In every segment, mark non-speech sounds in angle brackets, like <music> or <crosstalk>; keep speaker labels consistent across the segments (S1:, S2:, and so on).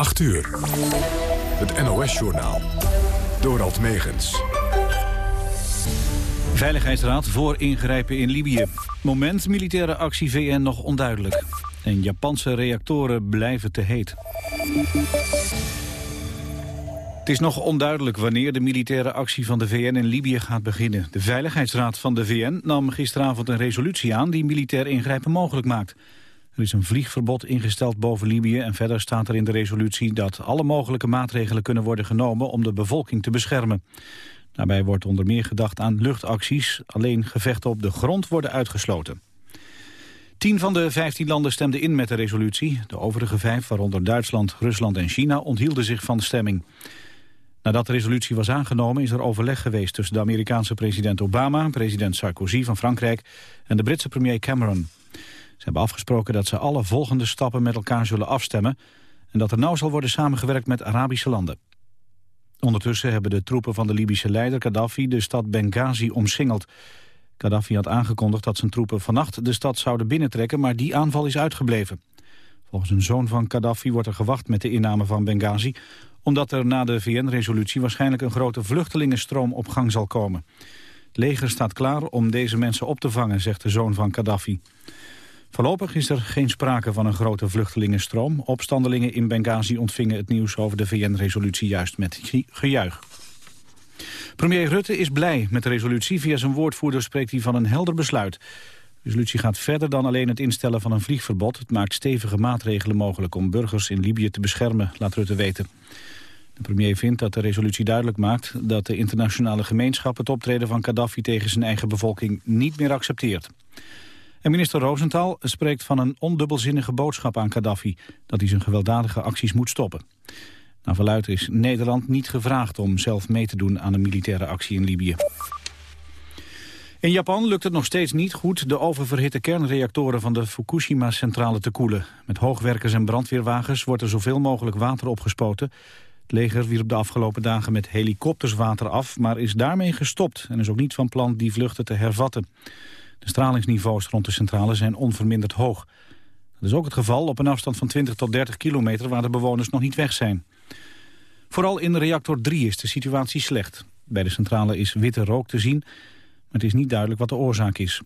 S1: 8 uur. Het NOS-journaal. Dorald Megens.
S2: Veiligheidsraad voor ingrijpen in Libië. Moment militaire actie VN nog onduidelijk. En Japanse reactoren blijven te heet. Het is nog onduidelijk wanneer de militaire actie van de VN in Libië gaat beginnen. De Veiligheidsraad van de VN nam gisteravond een resolutie aan... die militair ingrijpen mogelijk maakt. Er is een vliegverbod ingesteld boven Libië... en verder staat er in de resolutie dat alle mogelijke maatregelen kunnen worden genomen... om de bevolking te beschermen. Daarbij wordt onder meer gedacht aan luchtacties. Alleen gevechten op de grond worden uitgesloten. Tien van de vijftien landen stemden in met de resolutie. De overige vijf, waaronder Duitsland, Rusland en China, onthielden zich van de stemming. Nadat de resolutie was aangenomen is er overleg geweest tussen de Amerikaanse president Obama, president Sarkozy van Frankrijk en de Britse premier Cameron. Ze hebben afgesproken dat ze alle volgende stappen met elkaar zullen afstemmen... en dat er nauw zal worden samengewerkt met Arabische landen. Ondertussen hebben de troepen van de Libische leider Gaddafi de stad Benghazi omsingeld. Gaddafi had aangekondigd dat zijn troepen vannacht de stad zouden binnentrekken... maar die aanval is uitgebleven. Volgens een zoon van Gaddafi wordt er gewacht met de inname van Benghazi... omdat er na de VN-resolutie waarschijnlijk een grote vluchtelingenstroom op gang zal komen. Het leger staat klaar om deze mensen op te vangen, zegt de zoon van Gaddafi. Voorlopig is er geen sprake van een grote vluchtelingenstroom. Opstandelingen in Benghazi ontvingen het nieuws over de VN-resolutie juist met gejuich. Premier Rutte is blij met de resolutie. Via zijn woordvoerder spreekt hij van een helder besluit. De resolutie gaat verder dan alleen het instellen van een vliegverbod. Het maakt stevige maatregelen mogelijk om burgers in Libië te beschermen, laat Rutte weten. De premier vindt dat de resolutie duidelijk maakt dat de internationale gemeenschap het optreden van Gaddafi tegen zijn eigen bevolking niet meer accepteert. En minister Rosenthal spreekt van een ondubbelzinnige boodschap aan Gaddafi... dat hij zijn gewelddadige acties moet stoppen. Naar verluid is Nederland niet gevraagd om zelf mee te doen aan een militaire actie in Libië. In Japan lukt het nog steeds niet goed de oververhitte kernreactoren van de Fukushima-centrale te koelen. Met hoogwerkers en brandweerwagens wordt er zoveel mogelijk water opgespoten. Het leger wierp de afgelopen dagen met helikopters water af, maar is daarmee gestopt en is ook niet van plan die vluchten te hervatten. De stralingsniveaus rond de centrale zijn onverminderd hoog. Dat is ook het geval op een afstand van 20 tot 30 kilometer waar de bewoners nog niet weg zijn. Vooral in reactor 3 is de situatie slecht. Bij de centrale is witte rook te zien, maar het is niet duidelijk wat de oorzaak is.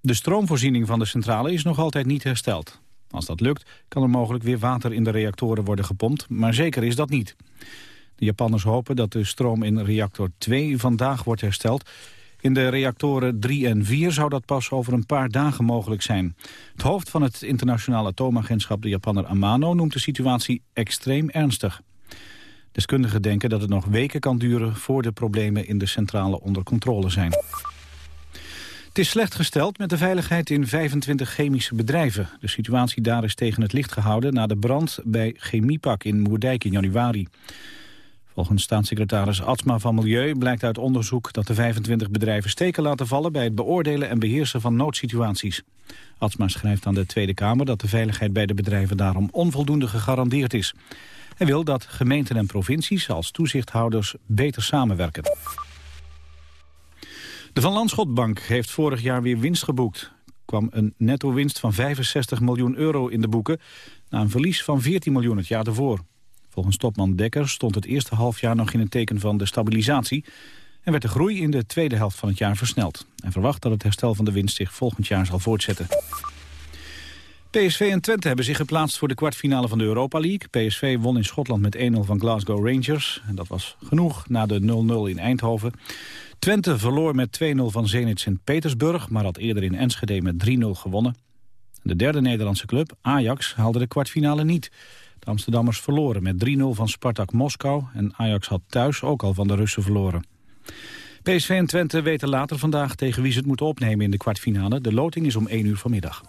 S2: De stroomvoorziening van de centrale is nog altijd niet hersteld. Als dat lukt, kan er mogelijk weer water in de reactoren worden gepompt, maar zeker is dat niet. De Japanners hopen dat de stroom in reactor 2 vandaag wordt hersteld. In de reactoren 3 en 4 zou dat pas over een paar dagen mogelijk zijn. Het hoofd van het internationale atoomagentschap, de Japanner Amano, noemt de situatie extreem ernstig. Deskundigen denken dat het nog weken kan duren voor de problemen in de centrale onder controle zijn. Het is slecht gesteld met de veiligheid in 25 chemische bedrijven. De situatie daar is tegen het licht gehouden na de brand bij Chemiepak in Moerdijk in januari. Volgens staatssecretaris Atsma van Milieu blijkt uit onderzoek dat de 25 bedrijven steken laten vallen bij het beoordelen en beheersen van noodsituaties. Atsma schrijft aan de Tweede Kamer dat de veiligheid bij de bedrijven daarom onvoldoende gegarandeerd is. Hij wil dat gemeenten en provincies als toezichthouders beter samenwerken. De Van Landschotbank heeft vorig jaar weer winst geboekt. Kwam een netto winst van 65 miljoen euro in de boeken... na een verlies van 14 miljoen het jaar ervoor. Volgens topman Dekker stond het eerste halfjaar nog in een teken van de stabilisatie... en werd de groei in de tweede helft van het jaar versneld. En verwacht dat het herstel van de winst zich volgend jaar zal voortzetten. PSV en Twente hebben zich geplaatst voor de kwartfinale van de Europa League. PSV won in Schotland met 1-0 van Glasgow Rangers. En dat was genoeg na de 0-0 in Eindhoven. Twente verloor met 2-0 van Zenit Sint-Petersburg... maar had eerder in Enschede met 3-0 gewonnen. De derde Nederlandse club, Ajax, haalde de kwartfinale niet... Amsterdammers verloren met 3-0 van Spartak Moskou... en Ajax had thuis ook al van de Russen verloren. PSV en Twente weten later vandaag tegen wie ze het moeten opnemen in de kwartfinale. De loting is om 1 uur vanmiddag.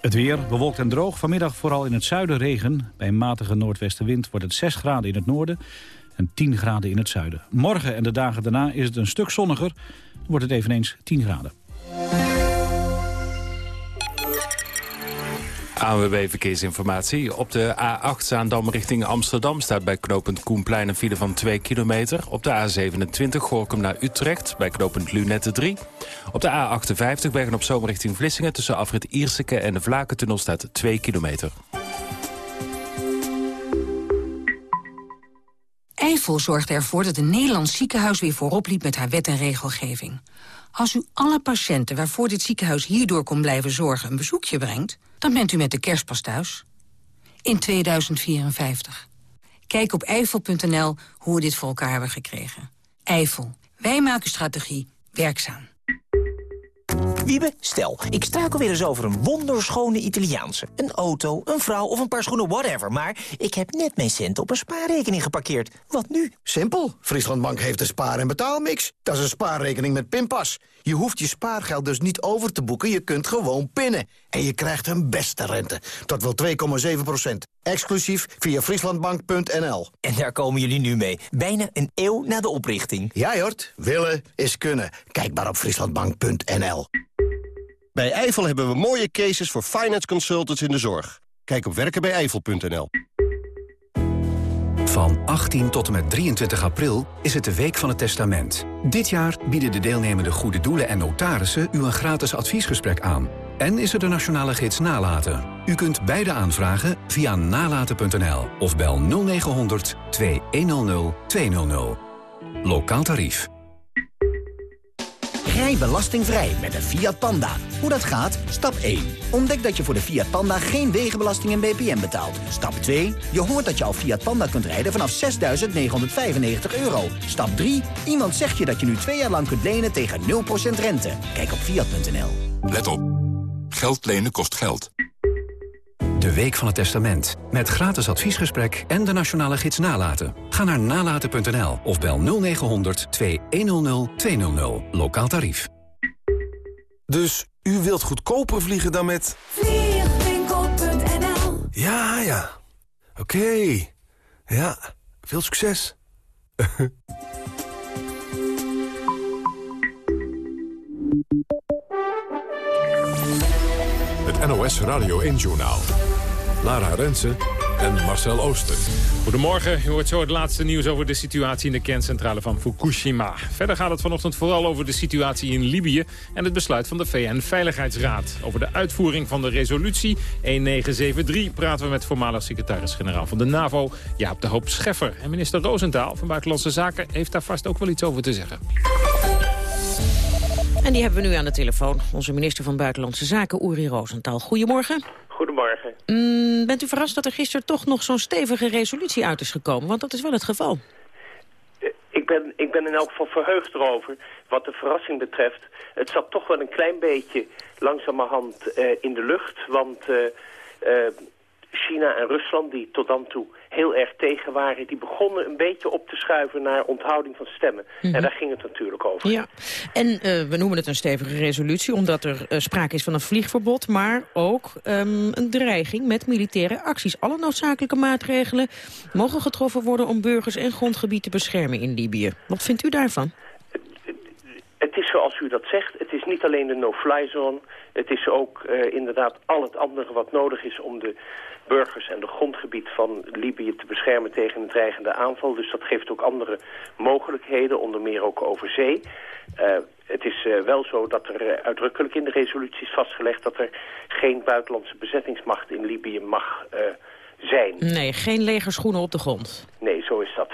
S2: Het weer bewolkt en droog. Vanmiddag vooral in het zuiden regen. Bij een matige noordwestenwind wordt het 6 graden in het noorden en 10 graden in het zuiden. Morgen en de dagen daarna is het een stuk zonniger. Wordt het eveneens 10 graden.
S3: ANWB Verkeersinformatie. Op de A8 Zaandam richting Amsterdam staat bij knooppunt Koenplein een file van 2 kilometer. Op de A27 Gorkum naar Utrecht bij knooppunt Lunette 3. Op de A58 Bergen op Zoom richting Vlissingen tussen afrit Ierseke en de Vlakentunnel staat 2 kilometer.
S4: Eifel zorgde ervoor dat een Nederlands ziekenhuis weer voorop liep met haar wet en regelgeving. Als u alle patiënten waarvoor dit ziekenhuis hierdoor kon blijven zorgen een bezoekje brengt dan bent u met de kerstpas thuis. In 2054. Kijk op Eiffel.nl hoe we dit voor elkaar hebben gekregen. Eiffel. Wij maken strategie werkzaam.
S5: Wiebe, stel, ik struikel weer eens over een wonderschone Italiaanse. Een auto, een vrouw of een paar schoenen, whatever. Maar ik heb net mijn centen op een spaarrekening geparkeerd. Wat nu?
S6: Simpel. Frieslandbank heeft een spaar- en betaalmix. Dat is een spaarrekening met pinpas. Je hoeft je spaargeld dus niet over te boeken, je kunt gewoon pinnen. En je krijgt een beste rente. Tot wel 2,7 procent. Exclusief via frieslandbank.nl.
S5: En daar komen jullie nu mee. Bijna een eeuw na de oprichting.
S6: Ja, Jort. Willen is kunnen. Kijk maar op frieslandbank.nl.
S7: Bij Eifel hebben we mooie cases voor finance consultants in de zorg. Kijk op werkenbijeifel.nl.
S8: Van 18 tot en met 23 april is het de Week van het Testament. Dit jaar bieden de deelnemende goede doelen en notarissen u een gratis adviesgesprek aan. En is er de nationale gids Nalaten. U kunt beide aanvragen via nalaten.nl of bel 0900 2100 200. Lokaal tarief.
S9: Rij belastingvrij met een Fiat Panda. Hoe dat gaat? Stap 1. Ontdek dat je voor de Fiat Panda geen wegenbelasting en BPM betaalt. Stap 2. Je hoort dat je al Fiat Panda kunt rijden vanaf 6.995 euro. Stap 3. Iemand zegt je dat je nu twee jaar lang kunt lenen tegen 0% rente. Kijk op Fiat.nl.
S1: Let op. Geld lenen kost geld.
S8: De Week van het Testament. Met gratis adviesgesprek en de nationale gids Nalaten. Ga naar nalaten.nl of bel 0900 2100 200. Lokaal tarief.
S10: Dus u wilt goedkoper vliegen dan met...
S11: Vliegwinkel.nl
S10: Ja, ja. Oké. Ja, veel succes. <laughs>
S1: NOS Radio 1-journaal. Lara Rensen en Marcel Ooster.
S12: Goedemorgen, u hoort zo het laatste nieuws over de situatie in de kerncentrale van Fukushima. Verder gaat het vanochtend vooral over de situatie in Libië en het besluit van de VN-veiligheidsraad. Over de uitvoering van de resolutie 1973 praten we met voormalig secretaris-generaal van de NAVO, Jaap de Hoop Scheffer. En minister Roosentaal van Buitenlandse Zaken heeft daar vast ook wel iets over te zeggen.
S13: En die hebben we nu aan de telefoon. Onze minister van Buitenlandse Zaken, Uri Rosenthal. Goedemorgen.
S14: Goedemorgen.
S13: Mm, bent u verrast dat er gisteren toch nog zo'n stevige resolutie uit is gekomen? Want dat is wel het geval.
S14: Ik ben, ik ben in elk geval verheugd erover. Wat de verrassing betreft, het zat toch wel een klein beetje langzamerhand uh, in de lucht. Want uh, uh, China en Rusland, die tot dan toe heel erg tegen waren... die begonnen een beetje op te schuiven naar onthouding van stemmen. Mm -hmm. En daar ging het natuurlijk over.
S13: Ja, en uh, we noemen het een stevige resolutie... omdat er uh, sprake is van een vliegverbod... maar ook um, een dreiging met militaire acties. Alle noodzakelijke maatregelen mogen getroffen worden... om burgers en grondgebied te beschermen in Libië. Wat vindt u daarvan?
S14: Het is zoals u dat zegt. Het is niet alleen de no-fly zone. Het is ook uh, inderdaad al het andere wat nodig is om de burgers en de grondgebied van Libië te beschermen tegen een dreigende aanval. Dus dat geeft ook andere mogelijkheden, onder meer ook over zee. Uh, het is uh, wel zo dat er uh, uitdrukkelijk in de resolutie is vastgelegd dat er geen buitenlandse bezettingsmacht in Libië mag zijn.
S13: Nee, geen legerschoenen op de grond.
S14: Nee, zo is dat.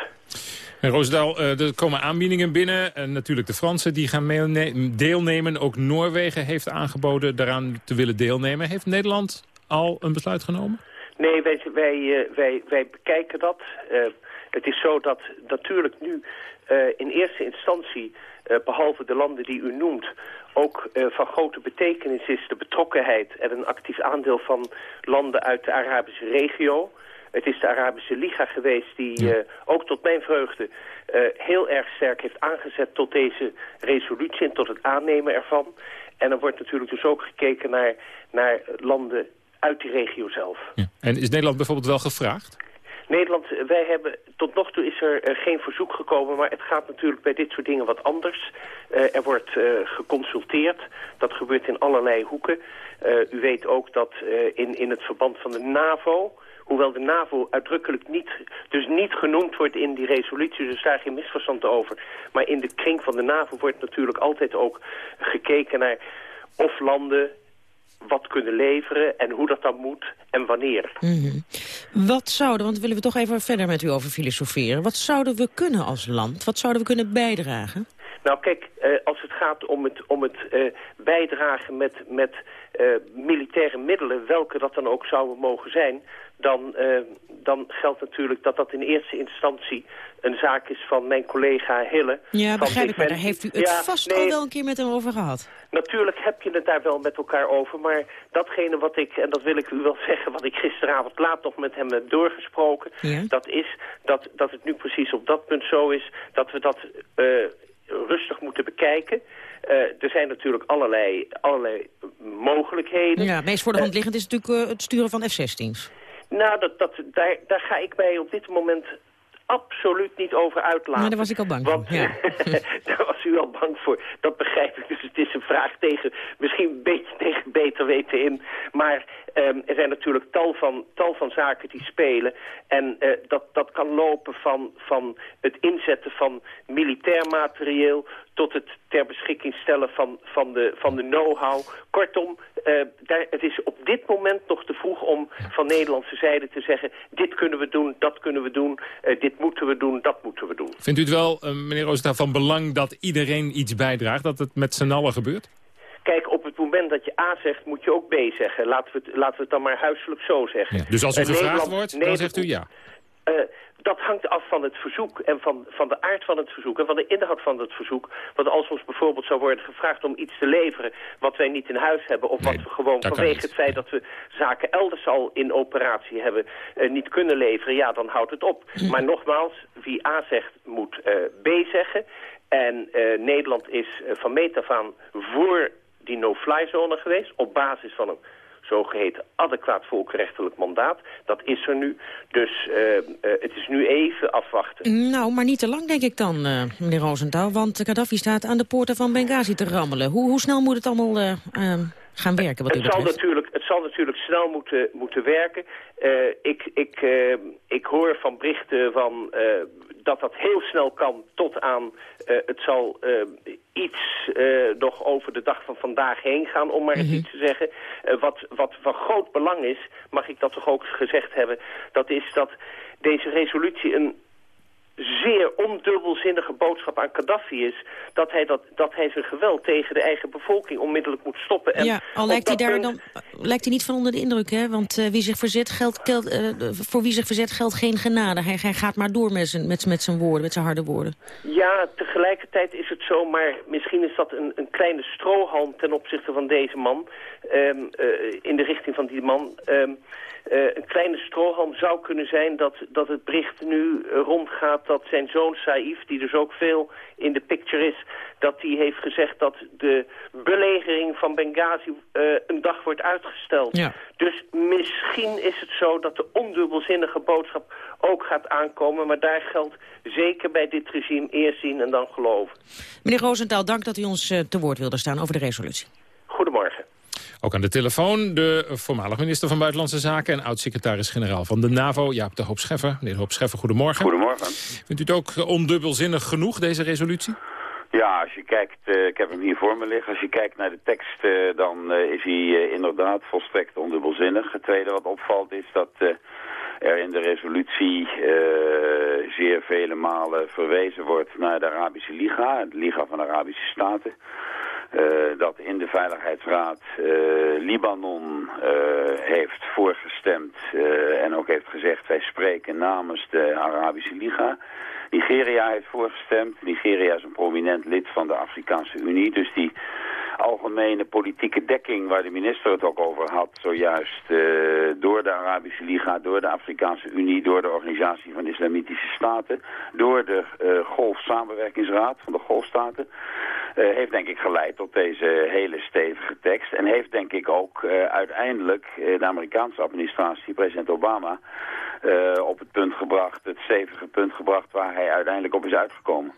S12: En Roosdaal, er komen aanbiedingen binnen. En natuurlijk de Fransen die gaan deelnemen. Ook Noorwegen heeft aangeboden daaraan te willen deelnemen. Heeft Nederland al een besluit genomen?
S14: Nee, wij, wij, wij, wij bekijken dat. Uh, het is zo dat natuurlijk nu uh, in eerste instantie, uh, behalve de landen die u noemt, ook van grote betekenis is de betrokkenheid en een actief aandeel van landen uit de Arabische regio. Het is de Arabische Liga geweest die ja. ook tot mijn vreugde heel erg sterk heeft aangezet tot deze resolutie en tot het aannemen ervan. En er wordt natuurlijk dus ook gekeken naar, naar landen uit die regio zelf.
S12: Ja. En is Nederland bijvoorbeeld wel gevraagd?
S14: Nederland, wij hebben, tot nog toe is er uh, geen verzoek gekomen, maar het gaat natuurlijk bij dit soort dingen wat anders. Uh, er wordt uh, geconsulteerd, dat gebeurt in allerlei hoeken. u weet ook dat in, in het verband van de NAVO, hoewel de NAVO uitdrukkelijk niet, dus niet genoemd wordt in die resolutie, dus daar geen misverstand over. Maar in de kring van de NAVO wordt natuurlijk altijd ook gekeken naar of landen wat kunnen leveren en hoe dat dan moet en wanneer.
S13: Mhm. Wat zouden, want willen we toch even verder met u over filosoferen. Wat zouden we kunnen als land? Wat zouden we kunnen bijdragen?
S14: Nou kijk, eh, als het gaat om het, om het eh, bijdragen met, met eh, militaire middelen, welke dat dan ook zouden mogen zijn, dan, eh, dan geldt natuurlijk dat dat in eerste instantie een zaak is van mijn collega Hille.
S13: Ja, begrijp ik, maar daar heeft u het
S14: Ja,
S13: vast
S14: nee,
S13: al wel een keer met hem over gehad.
S14: Natuurlijk heb je het daar wel met elkaar over, maar datgene wat ik, en dat wil ik u wel <laughs> zeggen, wat ik gisteravond laat nog met hem heb doorgesproken,
S13: Ja.
S14: dat is dat, dat het nu precies op dat punt zo is dat we dat eh, rustig moeten bekijken. Eh, er zijn natuurlijk allerlei, allerlei mogelijkheden.
S13: Ja, meest voor de hand liggend is natuurlijk het sturen van F-16's.
S14: Nou, dat, dat, daar, daar ga ik mij op dit moment absoluut niet over uitlaten.
S13: Maar daar was ik al bang voor,
S14: Want
S13: ja. <laughs>
S14: daar was u al bang voor. Dat begrijp ik. Dus het is een vraag tegen, misschien een beetje tegen beter weten in. Maar ehm, er zijn natuurlijk tal van, tal van zaken die spelen. En eh, dat, dat kan lopen van, van het inzetten van militair materieel tot het ter beschikking stellen van, van de, van de know-how. Kortom, eh, daar, het is op dit moment nog te vroeg om van Nederlandse zijde te zeggen... dit kunnen we doen, dat kunnen we doen, eh, dit moeten we doen, dat moeten we doen.
S12: Vindt u het wel, meneer Roosentaal, van belang dat iedereen iets bijdraagt? Dat het met z'n allen gebeurt?
S14: Het moment dat je A zegt, moet je ook B zeggen. Laten we het, laten we het dan maar huiselijk zo zeggen.
S12: Dus als u gevraagd
S14: Nederland-
S12: wordt, dan
S14: Nederland-
S12: zegt u ja.
S14: Eh, dat hangt af van het verzoek en van, van de aard van het verzoek en van de inhoud van het verzoek. Want als ons bijvoorbeeld zou worden gevraagd om iets te leveren wat wij niet in huis hebben... of wat we gewoon vanwege het feit dat we zaken elders al in operatie hebben eh, niet kunnen leveren, ja, dan houdt het op. Maar nogmaals, wie A zegt moet eh, B zeggen. En Nederland is van meet af aan voor die no-fly zone geweest op basis van een zogeheten adequaat volkenrechtelijk mandaat. Dat is er nu. Dus eh, eh, het is nu even afwachten.
S13: Nou, maar niet te lang denk ik dan, eh, meneer Roosentaal. Want Gaddafi staat aan de poorten van Benghazi te rammelen. Hoe, hoe snel moet het allemaal eh, eh, gaan werken wat u
S14: Het zal, natuurlijk, het zal natuurlijk snel moeten, moeten werken. Ik, ik, ik hoor van berichten van, dat dat heel snel kan tot aan... eh, het zal eh, iets eh, nog over de dag van vandaag heen gaan, om maar eens iets te zeggen. Wat, wat van groot belang is, mag ik dat toch ook gezegd hebben... dat is dat deze resolutie een zeer ondubbelzinnige boodschap aan Gaddafi is... dat hij, dat, dat hij zijn geweld tegen de eigen bevolking onmiddellijk moet stoppen. En
S13: ja, al lijkt hij daar
S14: punt-
S13: dan lijkt hij niet van onder de indruk, hè? Want eh, wie zich verzet, geldt, geldt, eh, voor wie zich verzet geldt geen genade. Hij, hij gaat maar door met zijn, met, met zijn woorden, met zijn harde woorden.
S14: Ja, tegelijkertijd is het zo, maar misschien is dat een, een kleine strohalm ten opzichte van deze man. ehm, eh, in de richting van die man. Ehm, eh, een kleine strohalm zou kunnen zijn dat, dat het bericht nu eh, rondgaat dat zijn zoon Saif, die dus ook veel in de picture is, dat hij heeft gezegd dat de belegering van Benghazi eh, een dag wordt uitgesteld.
S13: Ja.
S14: Dus misschien is het zo dat de ondubbelzinnige boodschap ook gaat aankomen. Maar daar geldt zeker bij dit regime eerst zien en dan geloven.
S13: Meneer Roosentaal, dank dat u ons eh, te woord wilde staan over de resolutie.
S12: Ook aan de telefoon de voormalig minister van Buitenlandse Zaken... en oud-secretaris-generaal van de NAVO, Jaap de Hoop Scheffer. Meneer de Hoop Scheffer, goedemorgen.
S11: Goedemorgen.
S12: Vindt u het ook ondubbelzinnig genoeg, deze resolutie?
S11: Ja, als je kijkt, eh, ik heb hem hier voor me liggen. Als je kijkt naar de tekst, eh, dan eh, is hij inderdaad volstrekt ondubbelzinnig. Het tweede wat opvalt is dat er in de resolutie zeer vele malen verwezen wordt naar de Arabische Liga, de Liga van Arabische Staten. Eh, dat in de Veiligheidsraad eh, Libanon eh, heeft voorgestemd en ook heeft gezegd wij spreken namens de Arabische Liga. Nigeria heeft voorgestemd. Nigeria is een prominent lid van de Afrikaanse Unie. Dus die algemene politieke dekking waar de minister het ook over had zojuist eh, door de Arabische Liga, door de Afrikaanse Unie, door de Organisatie van Islamitische Staten, door de eh Golf-samenwerkingsraad van de Golfstaten, eh, heeft denk ik geleid tot deze hele stevige tekst. En heeft denk ik ook uiteindelijk de Amerikaanse administratie, president Obama, op het punt gebracht, het stevige punt gebracht waar hij uiteindelijk op is uitgekomen.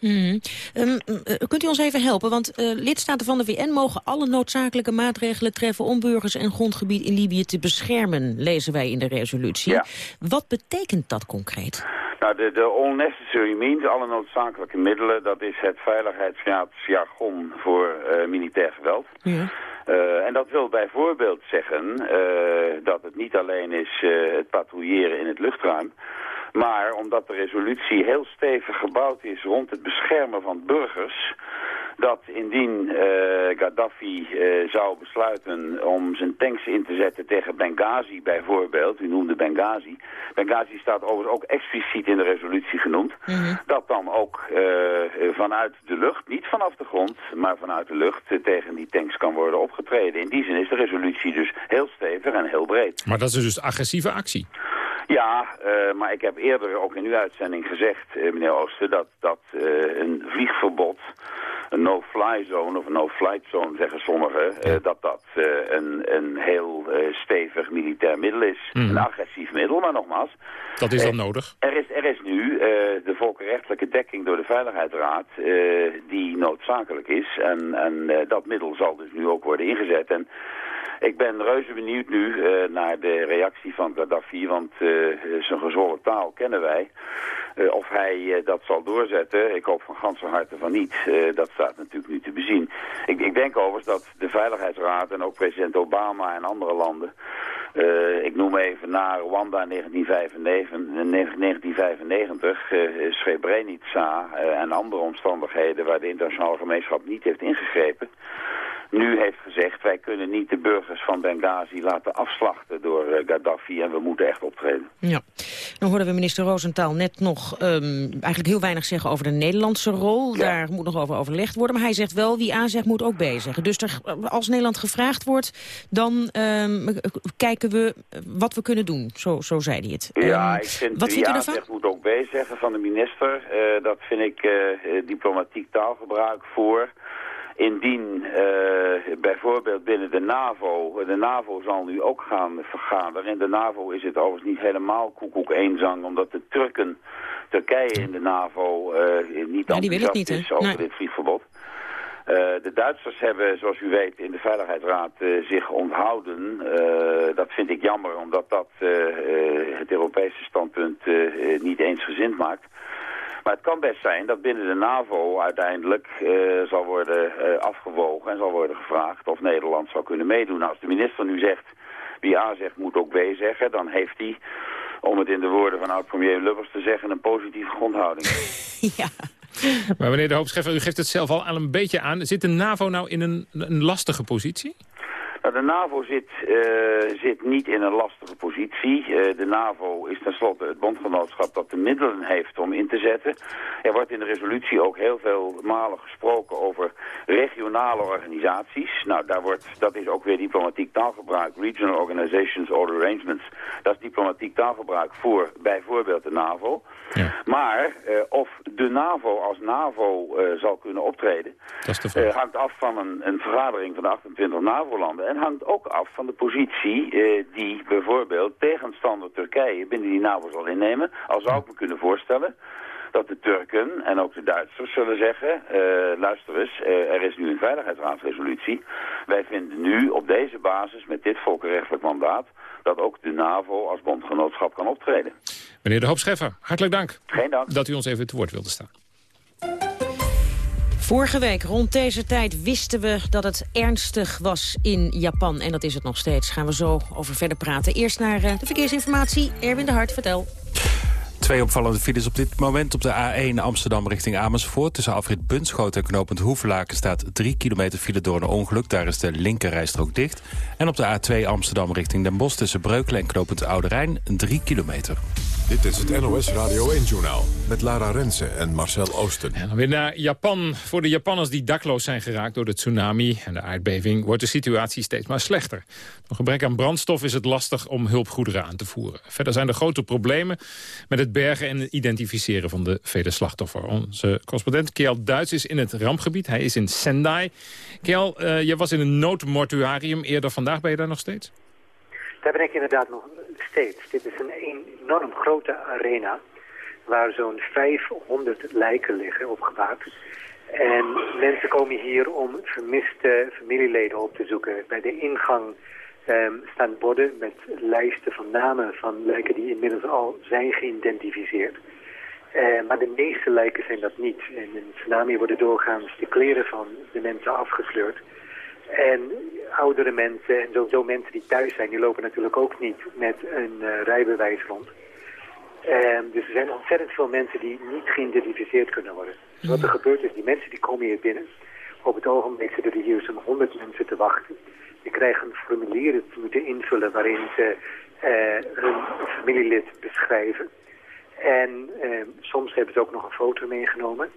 S13: Eh, kunt u ons even helpen? Want lidstaten van de VN mogen alle noodzakelijke maatregelen treffen... om burgers en grondgebied in Libië te beschermen, lezen wij in de resolutie.
S11: Ja.
S13: Wat betekent dat concreet?
S11: Nou, de, de all necessary means, alle noodzakelijke middelen, dat is het veiligheidsraadsjargon voor eh, militair geweld.
S13: Ja.
S11: en dat wil bijvoorbeeld zeggen dat het niet alleen is het patrouilleren in het luchtruim... Maar omdat de resolutie heel stevig gebouwd is rond het beschermen van burgers dat indien uh, Gaddafi uh, zou besluiten om zijn tanks in te zetten tegen Benghazi bijvoorbeeld, u noemde Benghazi, Benghazi staat overigens ook expliciet in de resolutie genoemd, mhm. dat dan ook uh, vanuit de lucht, niet vanaf de grond, maar vanuit de lucht tegen die tanks kan worden opgetreden. In die zin is de resolutie dus heel stevig en heel breed.
S12: Maar dat is dus agressieve actie?
S11: Ja, uh, maar ik heb eerder ook in uw uitzending gezegd, uh, meneer Ooster, dat, dat uh, een vliegverbod een no-fly zone of een no-flight zone, zeggen sommigen, dat dat een, een heel stevig militair middel is. Mm. Een agressief middel, maar nogmaals.
S12: Dat is dan nodig?
S11: Er is, er is nu de volkenrechtelijke dekking door de Veiligheidsraad die noodzakelijk is. En, en dat middel zal dus nu ook worden ingezet. En ik ben reuze benieuwd nu uh, naar de reactie van Gaddafi, want uh, zijn gezwollen taal kennen wij. Uh, of hij dat zal doorzetten, ik hoop van ganse harte van niet. dat staat natuurlijk nu te bezien. Ik, ik denk overigens dat de Veiligheidsraad en ook president Obama en andere landen... ik noem even na Rwanda in 1995, 1995 Srebrenica en andere omstandigheden... waar de internationale gemeenschap niet heeft ingegrepen nu heeft gezegd... wij kunnen niet de burgers van Benghazi laten afslachten door uh, Gaddafi... en we moeten echt optreden.
S13: Ja. Dan hoorden we minister Roosentaal net nog um, eigenlijk heel weinig zeggen over de Nederlandse rol. Daar moet nog over overlegd worden. Maar hij zegt wel, wie A zegt moet ook B zeggen. Dus er, als Nederland gevraagd wordt, dan um, kijken we wat we kunnen doen. Zo, zo zei hij het.
S11: Ja, um, ik vind wat wie A zegt moet ook B zeggen van de minister. Uh, dat vind ik uh, diplomatiek taalgebruik voor... Indien uh, bijvoorbeeld binnen de NAVO, de NAVO zal nu ook gaan vergaderen. In de NAVO is het overigens niet helemaal koekoek eenzang, omdat de Turken Turkije in de NAVO uh, niet ja, enthousiast niet, is over dit vliegverbod. Uh, de Duitsers hebben, zoals u weet, in de Veiligheidsraad uh, zich onthouden. Uh, dat vind ik jammer, omdat dat het Europese standpunt niet eensgezind maakt. Maar het kan best zijn dat binnen de NAVO uiteindelijk uh, zal worden uh, afgewogen en zal worden gevraagd of Nederland zou kunnen meedoen. Nou, als de minister nu zegt, wie A zegt moet ook B zeggen, dan heeft hij, om het in de woorden van oud-premier Lubbers te zeggen, een positieve grondhouding. <laughs>
S13: ja.
S12: Maar meneer de Hoopscheffer, u geeft het zelf al een beetje aan. Zit de NAVO nou in een, een lastige positie?
S11: Nou, de NAVO zit, uh, zit niet in een lastige positie. Uh, de NAVO is tenslotte het bondgenootschap dat de middelen heeft om in te zetten. Er wordt in de resolutie ook heel veel malen gesproken over regionale organisaties. Nou, daar wordt, dat is ook weer diplomatiek taalgebruik. Regional Organizations or Arrangements. Dat is diplomatiek taalgebruik voor bijvoorbeeld de NAVO. Ja. Maar uh, of de NAVO als NAVO zal kunnen optreden... hangt af van een, een vergadering van de 28 NAVO-landen en hangt ook af van de positie die bijvoorbeeld tegenstander Turkije binnen die NAVO zal innemen. Al zou ik me kunnen voorstellen dat de Turken en ook de Duitsers zullen zeggen... Uh, luister eens, uh, er is nu een veiligheidsraadsresolutie. Wij vinden nu op deze basis, met dit volkenrechtelijk mandaat... dat ook de NAVO als bondgenootschap kan optreden.
S12: Meneer de Hoop Scheffer, hartelijk dank.
S11: Geen dank.
S12: Dat u ons even te woord wilde staan.
S13: Vorige week rond deze tijd wisten we dat het ernstig was in Japan. En dat is het nog steeds. Gaan we zo over verder praten. Eerst naar uh, de verkeersinformatie. Erwin de Hart, vertel.
S3: Twee opvallende files op dit moment. Op de A1 Amsterdam richting Amersfoort. Tussen afrit Bunschoten en knooppunt Hoevelaken staat 3 kilometer file door een ongeluk. Daar is de linkerrijstrook dicht. En op de A2 Amsterdam richting Den Bosch tussen Breukelen en knooppunt Oude Rijn 3 kilometer.
S1: Dit is het NOS Radio 1-journaal met Lara Rensen en Marcel Oosten.
S12: En dan weer naar Japan. Voor de Japanners die dakloos zijn geraakt door de tsunami en de aardbeving... wordt de situatie steeds maar slechter. Door gebrek aan brandstof is het lastig om hulpgoederen aan te voeren. Verder zijn er grote problemen met het bergen en identificeren van de vele slachtoffers. Onze correspondent Kjell Duits is in het rampgebied. Hij is in Sendai. Kjell, uh, je was in een noodmortuarium eerder vandaag. Ben je daar nog steeds?
S15: Daar ben ik inderdaad nog steeds. Dit is een enorm grote arena waar zo'n 500 lijken liggen opgebouwd. En mensen komen hier om vermiste familieleden op te zoeken. Bij de ingang um, staan borden met lijsten van namen van lijken die inmiddels al zijn geïdentificeerd. Uh, maar de meeste lijken zijn dat niet. In een tsunami worden doorgaans de kleren van de mensen afgesleurd. En oudere mensen en sowieso mensen die thuis zijn, die lopen natuurlijk ook niet met een uh, rijbewijs rond. En dus er zijn ontzettend veel mensen die niet geïdentificeerd kunnen worden. Dus wat er gebeurt is, die mensen die komen hier binnen. Op het ogenblik zitten er hier zo'n 100 mensen te wachten. Die krijgen een formulier te moeten invullen waarin ze uh, hun familielid beschrijven. En uh, soms hebben ze ook nog een foto meegenomen.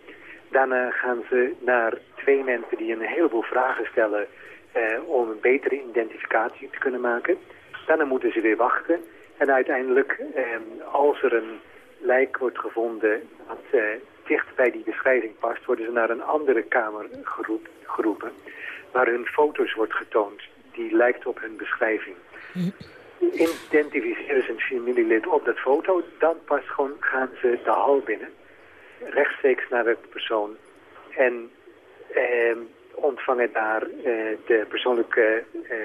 S15: Daarna gaan ze naar twee mensen die een heleboel vragen stellen uh, om een betere identificatie te kunnen maken. Daarna moeten ze weer wachten. En uiteindelijk, als er een lijk wordt gevonden dat dicht bij die beschrijving past, worden ze naar een andere kamer geroep, geroepen. Waar hun foto's wordt getoond. Die lijkt op hun beschrijving. Identificeren ze een familielid op dat foto, dan pas gewoon gaan ze de hal binnen. Rechtstreeks naar de persoon. En eh, ontvangen daar eh, de persoonlijke eh,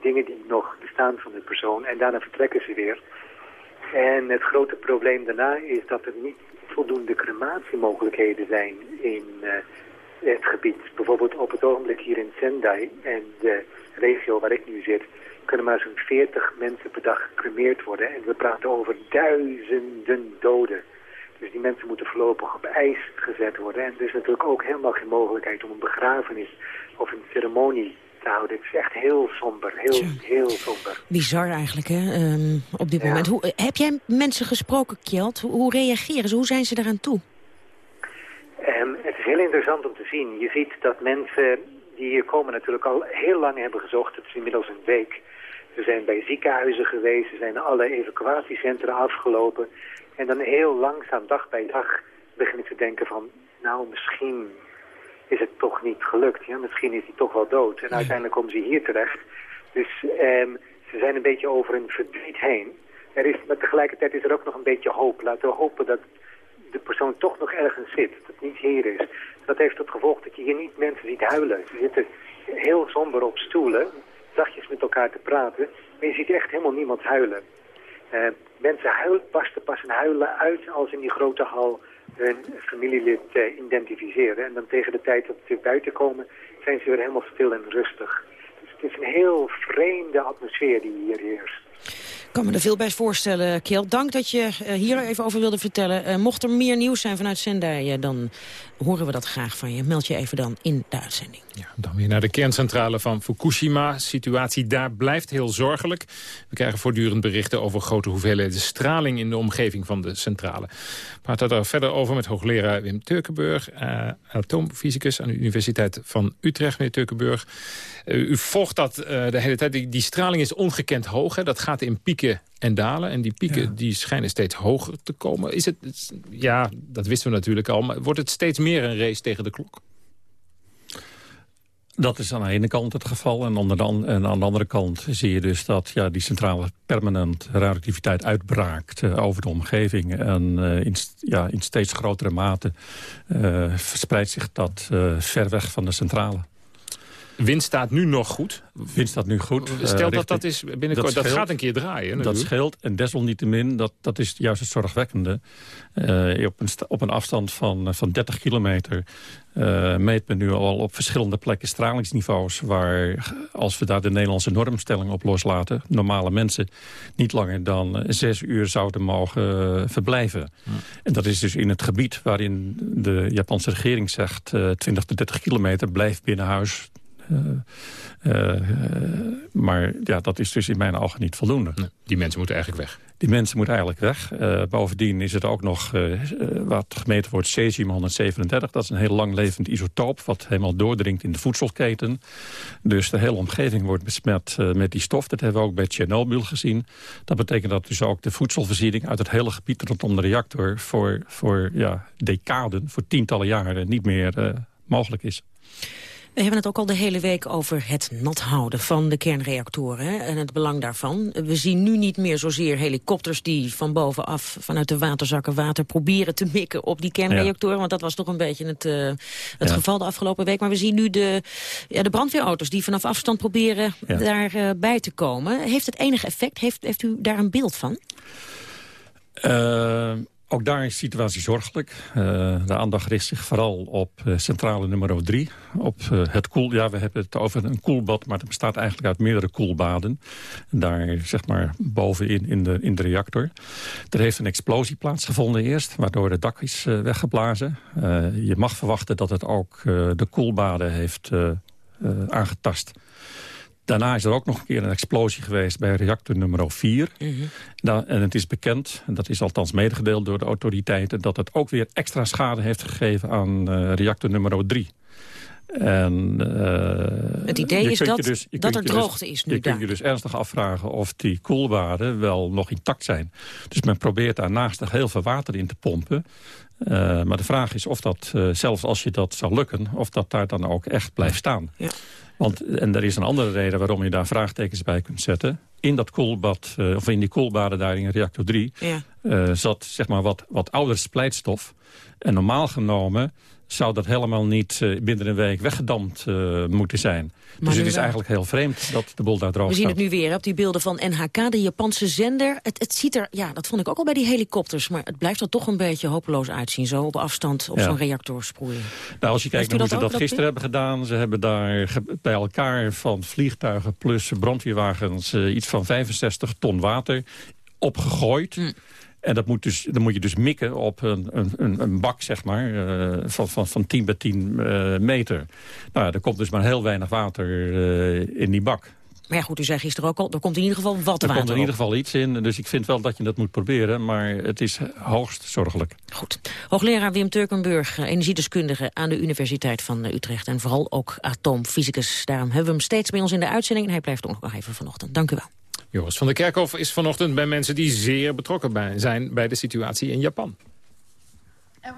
S15: dingen die nog bestaan van de persoon. En daarna vertrekken ze weer. En het grote probleem daarna is dat er niet voldoende crematiemogelijkheden zijn in uh, het gebied. Bijvoorbeeld op het ogenblik hier in Sendai en de regio waar ik nu zit... kunnen maar zo'n 40 mensen per dag gecremeerd worden. En we praten over duizenden doden. Dus die mensen moeten voorlopig op ijs gezet worden. En er is natuurlijk ook helemaal geen mogelijkheid om een begrafenis of een ceremonie te houden. Het is echt heel somber, heel, heel somber.
S13: Bizar eigenlijk, hè, um, op dit moment. Hoe, heb jij mensen gesproken, Kjeld? Hoe, hoe, reageren ze? Hoe zijn ze eraan toe?
S15: Um, het is heel interessant om te zien. Je ziet dat mensen die hier komen natuurlijk al heel lang hebben gezocht. Het is inmiddels een week. Ze zijn bij ziekenhuizen geweest, ze zijn alle evacuatiecentra afgelopen. En dan heel langzaam, dag bij dag, begin ik te denken van... nou, misschien is het toch niet gelukt. Ja? Misschien is hij toch wel dood. En uiteindelijk komen ze hier terecht. Dus um, ze zijn een beetje over een verdriet heen. Er is, maar tegelijkertijd is er ook nog een beetje hoop. Laten we hopen dat de persoon toch nog ergens zit. Dat niet hier is. Dat heeft tot gevolg dat je hier niet mensen ziet huilen. Ze zitten heel somber op stoelen. Zachtjes met elkaar te praten. Maar je ziet echt helemaal niemand huilen. Uh, mensen huilen, barsten pas en huilen uit als in die grote hal hun familielid uh, identificeren. En dan tegen de tijd dat ze buiten komen, zijn ze weer helemaal stil en rustig. Dus het is een heel vreemde atmosfeer die hier heerst.
S13: Kan me er veel bij voorstellen, Kjell. Dank dat je uh, hier even over wilde vertellen. Uh, mocht er meer nieuws zijn vanuit Sendai, dan horen we dat graag van je. Meld je even dan in de uitzending.
S12: Ja, dan weer naar de kerncentrale van Fukushima. De situatie daar blijft heel zorgelijk. We krijgen voortdurend berichten over grote hoeveelheden straling... in de omgeving van de centrale. We praten daar verder over met hoogleraar Wim Turkenburg... Atoomfysicus aan de Universiteit van Utrecht, meneer Turkenburg. U volgt dat de hele tijd. Die, die, straling is ongekend hoog. Hè? Dat gaat in pieken en dalen. En die pieken ja. die schijnen steeds hoger te komen. Is het, ja, dat wisten we natuurlijk al. Maar wordt het steeds meer een race tegen de klok?
S16: Dat is aan de ene kant het geval. En aan de, en aan de andere kant zie je dus dat ja, die centrale permanent radioactiviteit uitbraakt uh, over de omgeving. En uh, in, ja, in steeds grotere mate uh, verspreidt zich dat ver weg van de centrale.
S12: Wind staat nu nog goed.
S16: Wind staat nu goed.
S12: Stel dat dat is binnenkort, dat, scheelt, dat gaat een keer draaien.
S16: Dat scheelt en desalniettemin, dat, dat is juist het zorgwekkende. Uh, op, een, op een afstand van, van 30 kilometer uh, meet men nu al op verschillende plekken stralingsniveaus... waar, als we daar de Nederlandse normstelling op loslaten... normale mensen niet langer dan zes uur zouden mogen verblijven. Ja. En dat is dus in het gebied waarin de Japanse regering zegt... Uh, 20 tot 30 kilometer, blijf binnen huis... Uh, uh, maar ja, dat is dus in mijn ogen niet voldoende. Nee,
S12: die mensen moeten eigenlijk weg.
S16: Die mensen moeten eigenlijk weg. Uh, bovendien is het ook nog wat gemeten wordt cesium 137. Dat is een heel langlevend isotoop wat helemaal doordringt in de voedselketen. Dus de hele omgeving wordt besmet met die stof. Dat hebben we ook bij Tsjernobyl gezien. Dat betekent dat dus ook de voedselvoorziening uit het hele gebied rondom de reactor... voor, voor ja, decaden, voor tientallen jaren niet meer mogelijk is.
S13: We hebben het ook al de hele week over het nat houden van de kernreactoren hè, en het belang daarvan. We zien nu niet meer zozeer helikopters die van bovenaf vanuit de waterzakken water proberen te mikken op die kernreactoren. Ja. Want dat was toch een beetje het, uh, het ja. geval de afgelopen week. Maar we zien nu de, ja, de brandweerauto's die vanaf afstand proberen daarbij uh, te komen. Heeft het enig effect? Heeft, heeft u daar een beeld van?
S16: Uh, Ook daar is de situatie zorgelijk. Uh, de aandacht richt zich vooral op uh, centrale nummer 3. Op uh, het koel. Ja, we hebben het over een koelbad, maar het bestaat eigenlijk uit meerdere koelbaden. Daar, zeg maar, bovenin in de, in de reactor. Er heeft een explosie plaatsgevonden eerst, waardoor het dak is weggeblazen. je mag verwachten dat het ook de koelbaden heeft aangetast. Daarna is er ook nog een keer een explosie geweest bij reactor nummer 4. Mhm. en het is bekend, en dat is althans medegedeeld door de autoriteiten... dat het ook weer extra schade heeft gegeven aan uh, reactor nummer 3. En,
S13: uh, het idee is dat, dus, dat er dus- droogte
S16: dus,
S13: is nu
S16: Je kunt je dus ernstig afvragen of die koelwaarden wel nog intact zijn. Dus men probeert daarnaast nog heel veel water in te pompen. Uh, maar de vraag is of dat, uh, zelfs als je dat zou lukken... of dat daar dan ook echt blijft staan. Ja. Want, en er is een andere reden waarom je daar vraagtekens bij kunt zetten. In dat koelbad, uh, of in die koelbaden daar in reactor 3... Ja. Uh, zat zeg maar wat, wat ouder splijtstof. En normaal genomen zou dat helemaal niet uh, binnen een week weggedampt uh, moeten zijn. Maar dus het is eigenlijk heel vreemd dat de boel daar droog
S13: We zien het nu weer op die beelden van NHK, de Japanse zender. Het, het ziet er, ja, dat vond ik ook al bij die helikopters... maar het blijft er toch een beetje hopeloos uitzien... zo op afstand op ja. zo'n reactor sproeien.
S16: Nou, als je kijkt naar hoe ze dat, dat gisteren hebben gedaan... ze hebben daar bij elkaar van vliegtuigen plus brandweerwagens... Uh, iets van 65 ton water opgegooid... Hm. En dat moet dus, dan moet je dus mikken op een, een, een bak, zeg maar, uh, van, van, van 10 bij 10 uh, meter. Nou ja, er komt dus maar heel weinig water uh, in die bak.
S13: Maar ja, goed, u zei gisteren ook al, er komt in ieder geval wat er water
S16: Er komt in ieder geval iets in, dus ik vind wel dat je dat moet proberen. Maar het is hoogst zorgelijk.
S13: Goed. Hoogleraar Wim Turkenburg, energiedeskundige aan de Universiteit van Utrecht. En vooral ook atoomfysicus. Daarom hebben we hem steeds bij ons in de uitzending. En hij blijft ook nog even vanochtend. Dank u wel.
S12: Joris van der Kerkhof is vanochtend bij mensen die zeer betrokken bij zijn bij de situatie in Japan.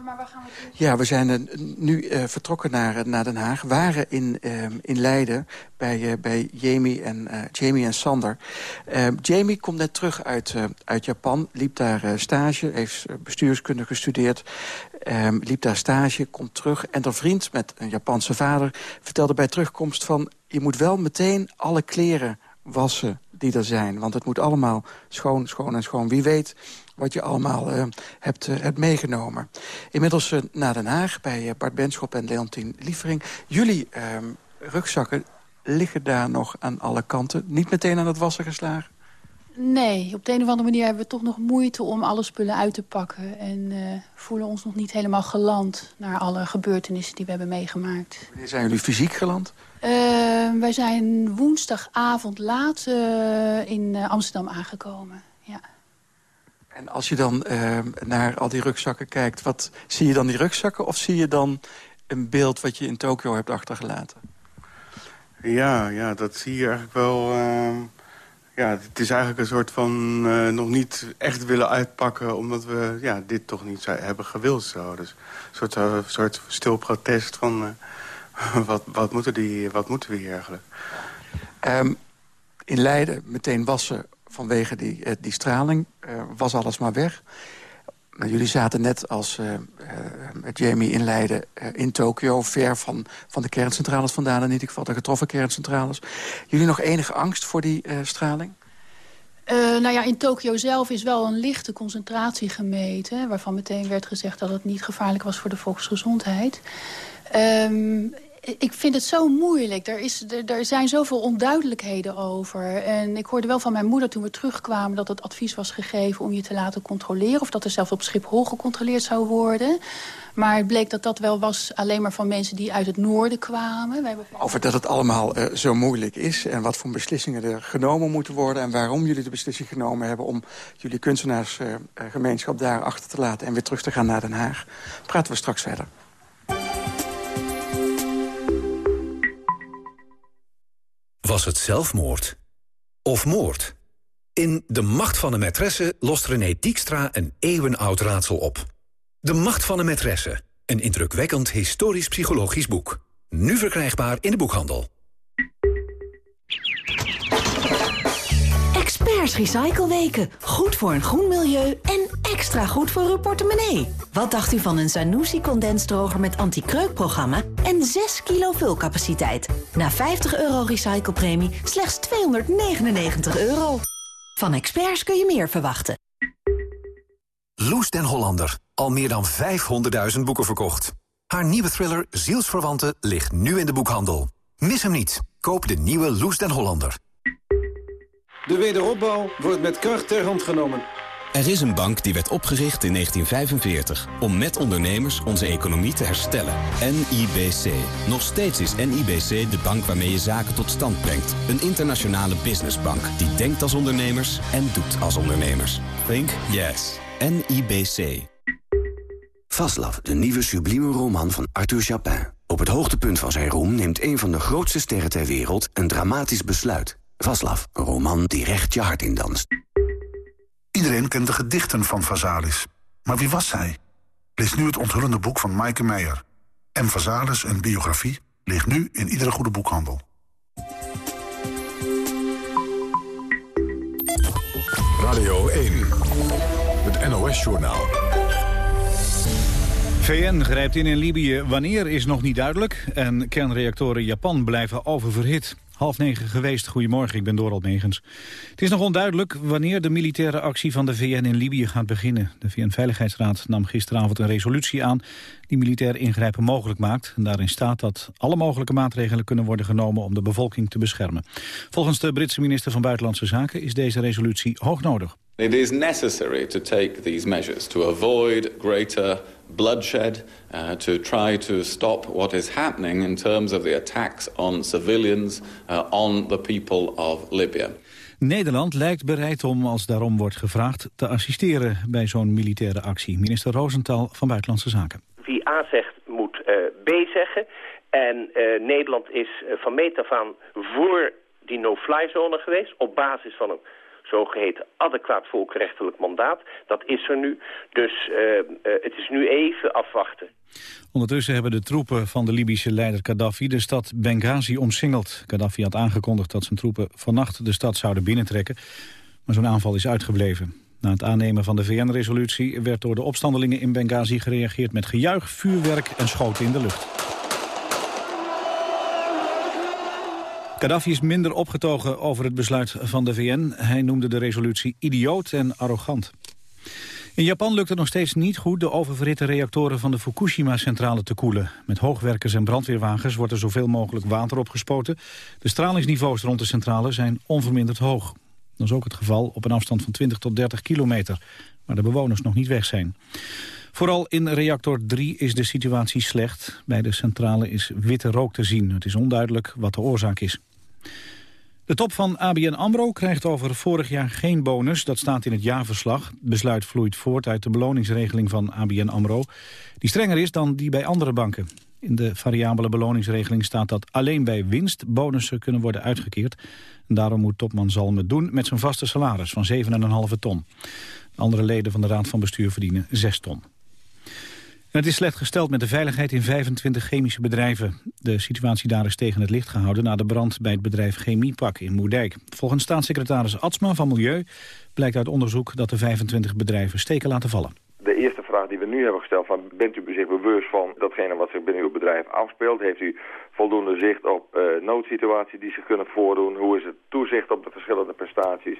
S17: Maar waar gaan we ja, we zijn nu uh, vertrokken naar, eh, naar Den Haag. waren in, uh, in Leiden bij, uh, bij Jamie, en, Jamie en Sander. Jamie komt net terug uit, uit Japan. Liep daar stage, heeft bestuurskunde gestudeerd. Ehm, liep daar stage, komt terug. En een vriend met een Japanse vader vertelde bij terugkomst van... je moet wel meteen alle kleren wassen die er zijn. Want het moet allemaal schoon, schoon en schoon. Wie weet wat je allemaal hebt, uh, hebt meegenomen. Inmiddels uh, naar Den Haag bij Bart Benschop en Leontien Lievering. Jullie ehm, rugzakken liggen daar nog aan alle kanten. Niet meteen aan het wassen geslagen?
S18: Nee, op de een of andere manier hebben we toch nog moeite om alle spullen uit te pakken. En voelen ons nog niet helemaal geland naar alle gebeurtenissen die we hebben meegemaakt.
S17: Wanneer zijn jullie fysiek geland?
S18: Uh, wij zijn woensdagavond laat uh, in Amsterdam aangekomen. Ja.
S17: En als je dan uh, naar al die rugzakken kijkt... Wat, zie je dan die rugzakken of zie je dan een beeld wat je in Tokio hebt achtergelaten?
S19: Ja, ja dat zie je eigenlijk wel... Ehm, ja, het is eigenlijk een soort van nog niet echt willen uitpakken... omdat we ja, dit toch niet hebben gewild. Zo. Dus een soort, soort stil protest van <laughs> wat, wat, moeten die, wat moeten we hier eigenlijk?
S17: Um, in Leiden meteen wassen vanwege die, uh, die straling. Uh, was alles maar weg. Maar jullie zaten net als uh, met Jamie in Leiden in Tokio... ver van, van de kerncentrales vandaan, in ieder geval de getroffen kerncentrales. Jullie nog enige angst voor die straling?
S18: Nou ja, in Tokio zelf is wel een lichte concentratie gemeten... waarvan meteen werd gezegd dat het niet gevaarlijk was voor de volksgezondheid. Um, ik vind het zo moeilijk. Er, is, er, er, zijn zoveel onduidelijkheden over. En ik hoorde wel van mijn moeder toen we terugkwamen... dat het advies was gegeven om je te laten controleren... of dat er zelfs op Schiphol gecontroleerd zou worden. Maar het bleek dat dat wel was alleen maar van mensen die uit het noorden kwamen. Wij
S17: Over dat het allemaal uh, zo moeilijk is... en wat voor beslissingen er genomen moeten worden... en waarom jullie de beslissing genomen hebben... om jullie kunstenaarsgemeenschap uh, daar achter te laten... en weer terug te gaan naar Den Haag. Praten we straks verder.
S8: Was het zelfmoord? Of moord? In De Macht van de Maîtresse lost René Diekstra een eeuwenoud raadsel op. De Macht van de Maîtresse. Een indrukwekkend historisch-psychologisch boek. Nu verkrijgbaar in de boekhandel.
S20: Experts Recycleweken. Goed voor een groen milieu en extra goed voor uw portemonnee. Wat dacht u van een Zanussi condensdroger met anti-kreukprogramma en 6 kilo vulcapaciteit? Na 50 euro recyclepremie slechts 299 euro. Van experts kun je meer verwachten.
S8: Loes den Hollander. Al meer dan 500.000 boeken verkocht. Haar nieuwe thriller Zielsverwanten ligt nu in de boekhandel. Mis hem niet. Koop de nieuwe Loes den Hollander.
S21: De wederopbouw wordt met kracht ter hand genomen.
S22: Er is een bank die werd opgericht in 1945 om met ondernemers onze economie te herstellen. NIBC. Nog steeds is NIBC de bank waarmee je zaken tot stand brengt. Een internationale businessbank die denkt als ondernemers en doet als ondernemers. Think yes. NIBC.
S23: Vaslav, de nieuwe sublieme roman van Arthur Chapin. Op het hoogtepunt van zijn roem neemt een van de grootste sterren ter wereld een dramatisch besluit. Vaslav, een roman die recht je hart in danst.
S24: Iedereen kent de gedichten van Vazalis. Maar wie was zij? Lees nu het onthullende boek van Maaike Meijer. M. Vazalis, een biografie, ligt nu in iedere goede boekhandel.
S1: Radio 1, het NOS-journaal.
S2: VN grijpt in in Libië wanneer is nog niet duidelijk... en kernreactoren Japan blijven oververhit. Half negen geweest. Goedemorgen, ik ben Dorald Megens. Het is nog onduidelijk wanneer de militaire actie van de VN in Libië gaat beginnen. De VN-veiligheidsraad nam gisteravond een resolutie aan... die militair ingrijpen mogelijk maakt. En daarin staat dat alle mogelijke maatregelen kunnen worden genomen... om de bevolking te beschermen. Volgens de Britse minister van Buitenlandse Zaken is deze resolutie hoog nodig.
S25: It is necessary to take these measures to avoid greater bloodshed, uh, to try to stop what is happening in terms of the attacks on civilians, uh, on the people of Libya.
S2: Nederland lijkt bereid om, als daarom wordt gevraagd, te assisteren bij zo'n militaire actie. Minister Rosenthal van Buitenlandse Zaken.
S14: Wie A zegt, moet uh, B zeggen. En uh, Nederland is uh, van meet af aan voor die no-fly zone geweest, op basis van een zogeheten adequaat volkrechtelijk mandaat. Dat is er nu. Dus uh, uh, het is nu even afwachten.
S2: Ondertussen hebben de troepen van de Libische leider Gaddafi de stad Benghazi omsingeld. Gaddafi had aangekondigd dat zijn troepen vannacht de stad zouden binnentrekken. Maar zo'n aanval is uitgebleven. Na het aannemen van de VN-resolutie werd door de opstandelingen in Benghazi gereageerd met gejuich, vuurwerk en schoten in de lucht. Gaddafi is minder opgetogen over het besluit van de VN. Hij noemde de resolutie idioot en arrogant. In Japan lukt het nog steeds niet goed de oververhitte reactoren van de Fukushima-centrale te koelen. Met hoogwerkers en brandweerwagens wordt er zoveel mogelijk water opgespoten. De stralingsniveaus rond de centrale zijn onverminderd hoog. Dat is ook het geval op een afstand van 20 tot 30 kilometer, waar de bewoners nog niet weg zijn. Vooral in reactor 3 is de situatie slecht. Bij de centrale is witte rook te zien. Het is onduidelijk wat de oorzaak is. De top van ABN AMRO krijgt over vorig jaar geen bonus. Dat staat in het jaarverslag. Het besluit vloeit voort uit de beloningsregeling van ABN AMRO... die strenger is dan die bij andere banken. In de variabele beloningsregeling staat dat alleen bij winst bonussen kunnen worden uitgekeerd. Daarom moet topman Zalm doen met zijn vaste salaris van 7,5 ton. De andere leden van de Raad van Bestuur verdienen 6 ton het is slecht gesteld met de veiligheid in 25 chemische bedrijven. De situatie daar is tegen het licht gehouden na de brand bij het bedrijf Chemiepak in Moerdijk. Volgens staatssecretaris Atsma van Milieu blijkt uit onderzoek dat de 25 bedrijven steken laten vallen.
S26: De eerste vraag die we nu hebben gesteld, van, bent u zich bewust van datgene wat zich binnen uw bedrijf afspeelt? Heeft u voldoende zicht op uh, noodsituaties die zich kunnen voordoen? Hoe is het toezicht op de verschillende prestaties?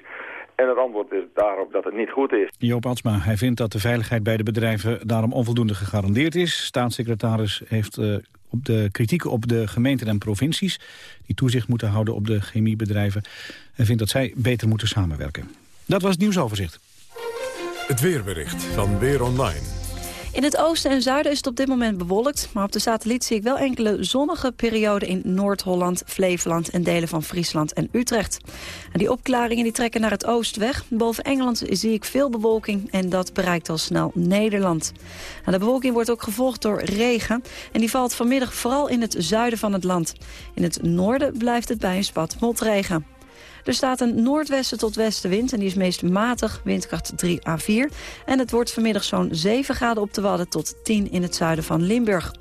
S26: En het antwoord is daarop dat het niet goed is.
S2: Joop Atsma, hij vindt dat de veiligheid bij de bedrijven daarom onvoldoende gegarandeerd is. Staatssecretaris heeft uh, op de kritiek op de gemeenten en provincies... die toezicht moeten houden op de chemiebedrijven... en vindt dat zij beter moeten samenwerken. Dat was het nieuwsoverzicht.
S1: Het weerbericht van Weer Online.
S27: In het oosten en zuiden is het op dit moment bewolkt. Maar op de satelliet zie ik wel enkele zonnige perioden in Noord-Holland, Flevoland en delen van Friesland en Utrecht. En die opklaringen die trekken naar het oosten weg. Boven Engeland zie ik veel bewolking en dat bereikt al snel Nederland. De bewolking wordt ook gevolgd door regen. En die valt vanmiddag vooral in het zuiden van het land. In het noorden blijft het bij een spat motregen. Er staat een noordwesten tot westenwind en die is meest matig, windkracht 3 à 4. En het wordt vanmiddag zo'n 7 graden op de Wadden tot 10 in het zuiden van Limburg.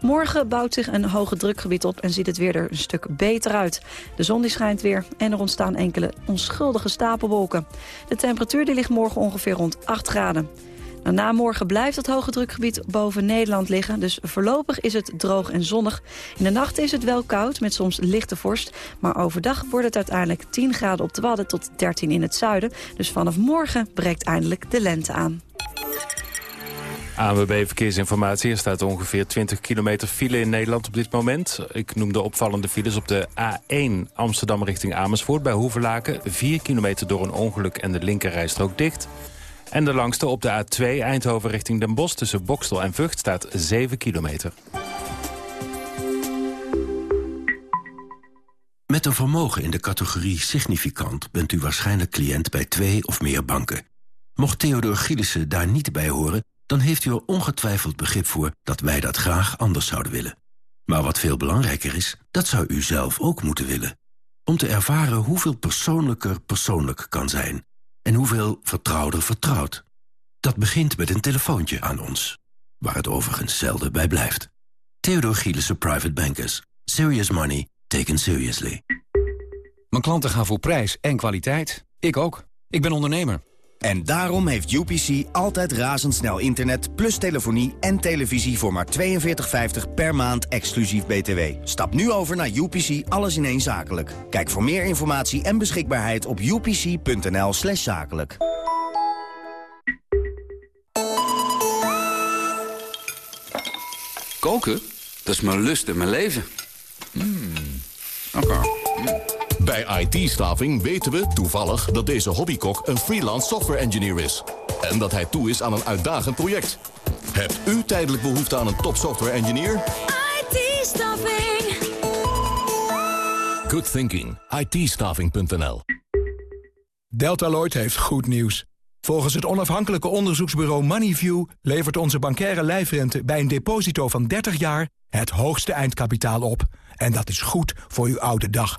S27: Morgen bouwt zich een hoge drukgebied op en ziet het weer er een stuk beter uit. De zon die schijnt weer en er ontstaan enkele onschuldige stapelwolken. De temperatuur die ligt morgen ongeveer rond 8 graden. Nou, na morgen blijft het hoge drukgebied boven Nederland liggen. Dus voorlopig is het droog en zonnig. In de nacht is het wel koud met soms lichte vorst. Maar overdag wordt het uiteindelijk 10 graden op de Wadden tot 13 in het zuiden. Dus vanaf morgen breekt eindelijk de lente aan.
S3: ANWB Verkeersinformatie. Er staat ongeveer 20 kilometer file in Nederland op dit moment. Ik noem de opvallende files op de A1 Amsterdam richting Amersfoort... bij Hoevelaken. 4 kilometer door een ongeluk en de linkerrijstrook dicht. En de langste op de A2 Eindhoven richting Den Bosch... tussen Bokstel en Vught staat 7 kilometer.
S28: Met een vermogen in de categorie significant... bent u waarschijnlijk cliënt bij twee of meer banken. Mocht Theodor Gielissen daar niet bij horen dan heeft u er ongetwijfeld begrip voor dat wij dat graag anders zouden willen. Maar wat veel belangrijker is, dat zou u zelf ook moeten willen. Om te ervaren hoeveel persoonlijker persoonlijk kan zijn. En hoeveel vertrouwder vertrouwd. Dat begint met een telefoontje aan ons. Waar het overigens zelden bij blijft. Theodor Gielissen Private Bankers. Serious money taken seriously.
S29: Mijn klanten gaan voor prijs en kwaliteit. Ik ook. Ik ben ondernemer.
S30: En daarom heeft UPC altijd razendsnel internet, plus telefonie en televisie voor maar 42,50 per maand exclusief BTW. Stap nu over naar UPC Alles in één Zakelijk. Kijk voor meer informatie en beschikbaarheid op upc.nl slash zakelijk.
S31: Koken? Dat is mijn lust en mijn leven. Mm.
S32: Oké. Bij IT-staving weten we toevallig dat deze hobbykok een freelance software engineer is. En dat hij toe is aan een uitdagend project. Hebt u tijdelijk behoefte aan een top software engineer?
S33: IT-staving.
S32: Good thinking. it
S34: Deltaloid heeft goed nieuws. Volgens het onafhankelijke onderzoeksbureau Moneyview... levert onze bankaire lijfrente bij een deposito van 30 jaar... het hoogste eindkapitaal op. En dat is goed voor uw oude dag.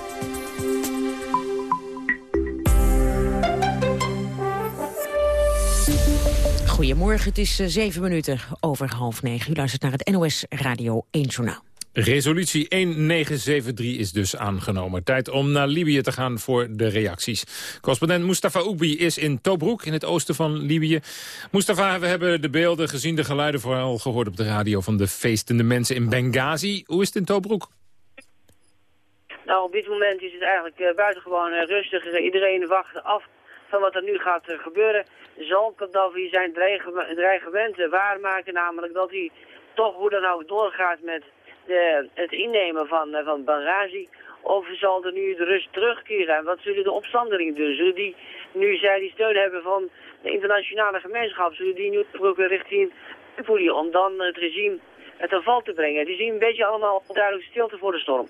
S13: Goedemorgen, het is eh, zeven minuten over half negen. U luistert naar het NOS Radio 1 Journaal.
S12: Resolutie 1973 is dus aangenomen. Tijd om naar Libië te gaan voor de reacties. Correspondent Mustafa Oubi is in Tobruk, in het oosten van Libië. Mustafa, we hebben de beelden gezien, de geluiden vooral gehoord op de radio... van de feestende mensen in Benghazi. Hoe is het in Tobruk?
S35: Nou, op dit moment is het eigenlijk uh, buitengewoon uh, rustig. Iedereen wacht af van wat er nu gaat uh, gebeuren. Zal Gaddafi zijn dreigementen waarmaken, namelijk dat hij toch hoe dan ook doorgaat met de, het innemen van, uh, van Benghazi. Of zal er nu de rust terugkeren? Wat zullen de opstandelingen doen? Zullen die, nu zij die steun hebben van de internationale gemeenschap, zullen die nu terug richting Tripoli om dan het regime het een val te brengen. Die zien een beetje allemaal duidelijk stilte voor de storm.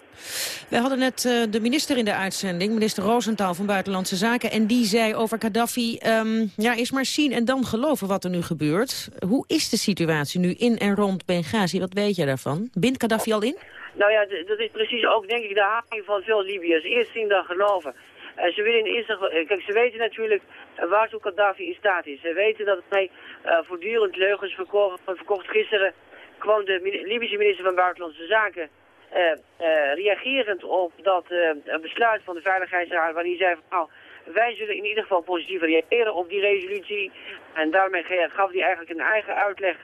S13: We hadden net uh, de minister in de uitzending, minister Roosentaal van Buitenlandse Zaken. En die zei over Gaddafi, um, ja, eerst maar zien en dan geloven wat er nu gebeurt. Hoe is de situatie nu in en rond Benghazi? Wat weet je daarvan? Bindt Gaddafi al in?
S35: Nou ja, dat is precies ook denk ik de haking van veel Libiërs. Eerst zien dan geloven. Uh, ze, willen in eerste, uh, kijk, ze weten natuurlijk uh, waartoe Gaddafi in staat is. Ze weten dat hij voortdurend leugens verkocht, verkocht gisteren kwam de Libische minister van Buitenlandse Zaken uh, uh, reagerend op dat uh, besluit van de Veiligheidsraad, waarin hij zei van nou, wij zullen in ieder geval positief reageren op die resolutie. En daarmee gaf hij eigenlijk een eigen uitleg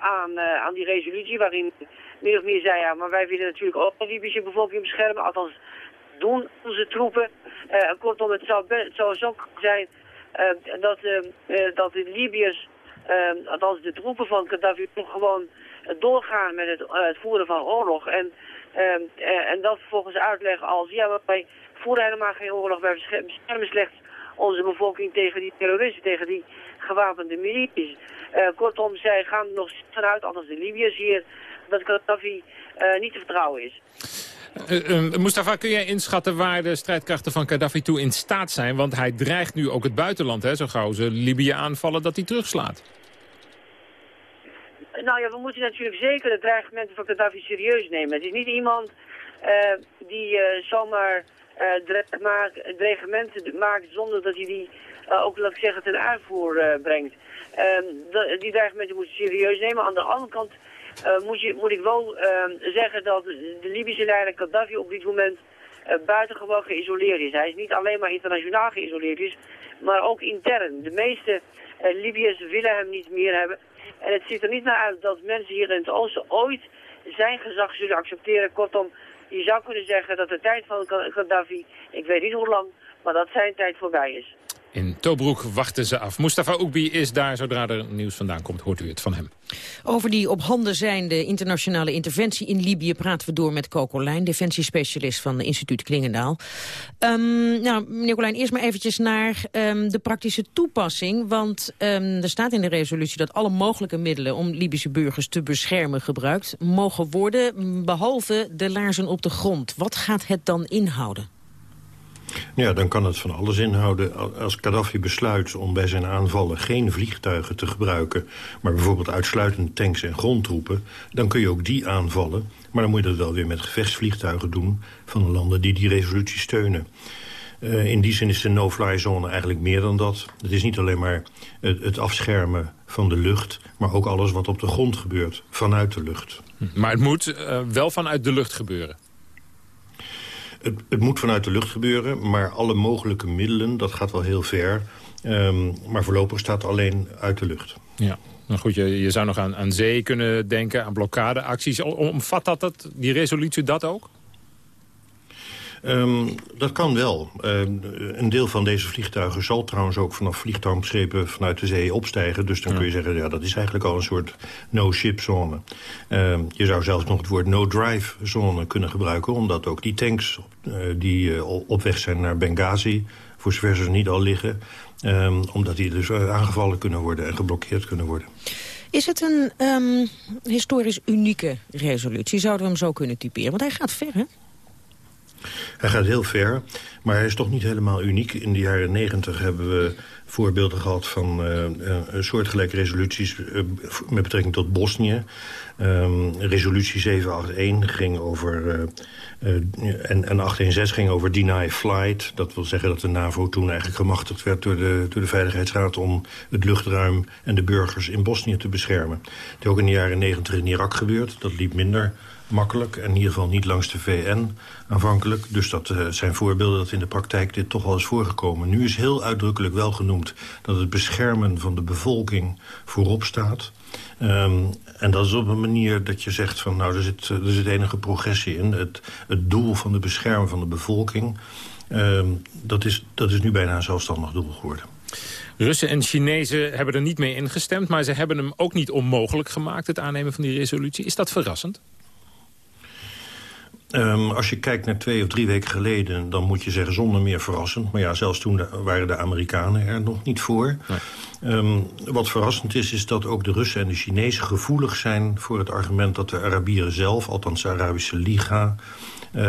S35: aan, aan die resolutie, waarin meer of meer zei, ja, maar wij willen natuurlijk ook de Libische bevolking beschermen, althans doen onze troepen. kortom, het zou, het zou zo zijn dat, dat de Libiërs, althans de troepen van Gaddafi, toch gewoon doorgaan met het, uh, het voeren van oorlog. En, uh, en dat vervolgens uitleggen als, ja, wij voeren helemaal geen oorlog, wij beschermen slechts onze bevolking tegen die terroristen, tegen die gewapende milities. Uh, kortom, zij gaan nog vanuit, althans de Libiërs hier, dat Gaddafi niet te vertrouwen is.
S12: Uh, Mustafa, kun jij inschatten waar de strijdkrachten van Gaddafi toe in staat zijn? Want hij dreigt nu ook het buitenland, hè, zo gauw ze Libië aanvallen, dat hij terugslaat.
S35: Nou ja, we moeten natuurlijk zeker de dreigementen van Gaddafi serieus nemen. Het is niet iemand uh, die uh, zomaar uh, dreigementen maakt zonder dat hij die ook, laat ik zeggen, ten uitvoer brengt. Ehm, die dreigementen moeten serieus nemen. Aan de andere kant moet, je, moet ik wel ehm, zeggen dat de Libische leider Gaddafi op dit moment buitengewoon geïsoleerd is. Hij is niet alleen maar internationaal geïsoleerd is, maar ook intern. De meeste Libiërs willen hem niet meer hebben. En het ziet er niet naar uit dat mensen hier in het oosten ooit zijn gezag zullen accepteren. Kortom, je zou kunnen zeggen dat de tijd van Gaddafi, ik weet niet hoe lang, maar dat zijn tijd voorbij is.
S12: In Tobruk wachten ze af. Mustafa Oekbi is daar. Zodra er nieuws vandaan komt, hoort u het van hem.
S13: Over die op handen zijnde internationale interventie in Libië... praten we door met Coco Lijn, defensiespecialist van het instituut Klingendaal. Um, nou, meneer Colijn, eerst maar eventjes naar um, de praktische toepassing. Want um, er staat in de resolutie dat alle mogelijke middelen... om Libische burgers te beschermen gebruikt mogen worden... behalve de laarzen op de grond. Wat gaat het dan inhouden?
S36: Ja, dan kan het van alles inhouden. Als Gaddafi besluit om bij zijn aanvallen geen vliegtuigen te gebruiken... maar bijvoorbeeld uitsluitend tanks en grondtroepen... dan kun je ook die aanvallen. Maar dan moet je dat wel weer met gevechtsvliegtuigen doen... van de landen die die resolutie steunen. Uh, in die zin is de no-fly zone eigenlijk meer dan dat. Het is niet alleen maar het, afschermen van de lucht... maar ook alles wat op de grond gebeurt, vanuit de lucht.
S12: Maar het moet uh, wel vanuit de lucht gebeuren?
S36: Het, moet vanuit de lucht gebeuren, maar alle mogelijke middelen, dat gaat wel heel ver. Um, maar voorlopig staat alleen uit de lucht.
S12: Ja. Nou goed, je, je zou nog aan, aan zee kunnen denken, aan blokkadeacties. Omvat dat, dat die resolutie dat ook?
S36: Um, dat kan wel. Um, een deel van deze vliegtuigen zal trouwens ook vanaf vliegtuigschepen vanuit de zee opstijgen. Dus dan ja. kun je zeggen, ja, dat is eigenlijk al een soort no-ship zone. Um, je zou zelfs nog het woord no-drive zone kunnen gebruiken. Omdat ook die tanks uh, die uh, op weg zijn naar Benghazi, voor zover ze niet al liggen... omdat die dus uh, aangevallen kunnen worden en geblokkeerd kunnen worden.
S13: Is het een um, historisch unieke resolutie? Zouden we hem zo kunnen typeren? Want hij gaat ver, hè?
S36: Hij gaat heel ver, maar hij is toch niet helemaal uniek. In de jaren negentig hebben we voorbeelden gehad van uh, soortgelijke resoluties uh, met betrekking tot Bosnië. Um, resolutie 781 ging over, en, en 816 ging over deny flight. Dat wil zeggen dat de NAVO toen eigenlijk gemachtigd werd door de, door de Veiligheidsraad... om het luchtruim en de burgers in Bosnië te beschermen. Dat is ook in de jaren negentig in Irak gebeurd. Dat liep minder makkelijk. En in ieder geval niet langs de VN aanvankelijk. Dus dat uh, zijn voorbeelden dat in de praktijk dit toch wel is voorgekomen. Nu is heel uitdrukkelijk wel genoemd dat het beschermen van de bevolking voorop staat. Um, en dat is op een manier dat je zegt van nou, er zit, er enige progressie in. Het, het doel van de beschermen van de bevolking, um, dat, is, dat is nu bijna een zelfstandig doel geworden.
S12: Russen en Chinezen hebben er niet mee ingestemd... maar ze hebben hem ook niet onmogelijk gemaakt, het aannemen van die resolutie. Is dat verrassend?
S36: Um, als je kijkt naar twee of drie weken geleden... dan moet je zeggen zonder meer verrassend. Maar ja, zelfs toen waren de Amerikanen er nog niet voor. Nee. Um, wat verrassend is, is dat ook de Russen en de Chinezen gevoelig zijn... voor het argument dat de Arabieren zelf, althans de Arabische Liga... Uh,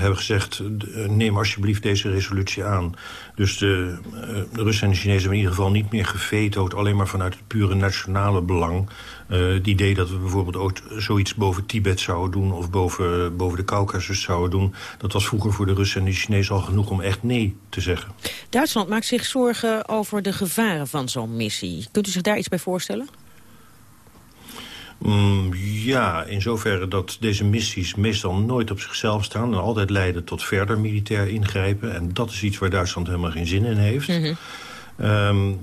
S36: hebben gezegd, neem alsjeblieft deze resolutie aan. Dus de, uh, de Russen en de Chinezen hebben in ieder geval niet meer gevetood... alleen maar vanuit het pure nationale belang. Het idee dat we bijvoorbeeld ook zoiets boven Tibet zouden doen... of boven, boven de Caucasus zouden doen... dat was vroeger voor de Russen en de Chinezen al genoeg om echt nee te zeggen.
S13: Duitsland maakt zich zorgen over de gevaren van zo'n missie. Kunt u zich daar iets bij voorstellen?
S36: Mm, ja, in zoverre dat deze missies meestal nooit op zichzelf staan... en altijd leiden tot verder militair ingrijpen. En dat is iets waar Duitsland helemaal geen zin in heeft. Mm -hmm. um,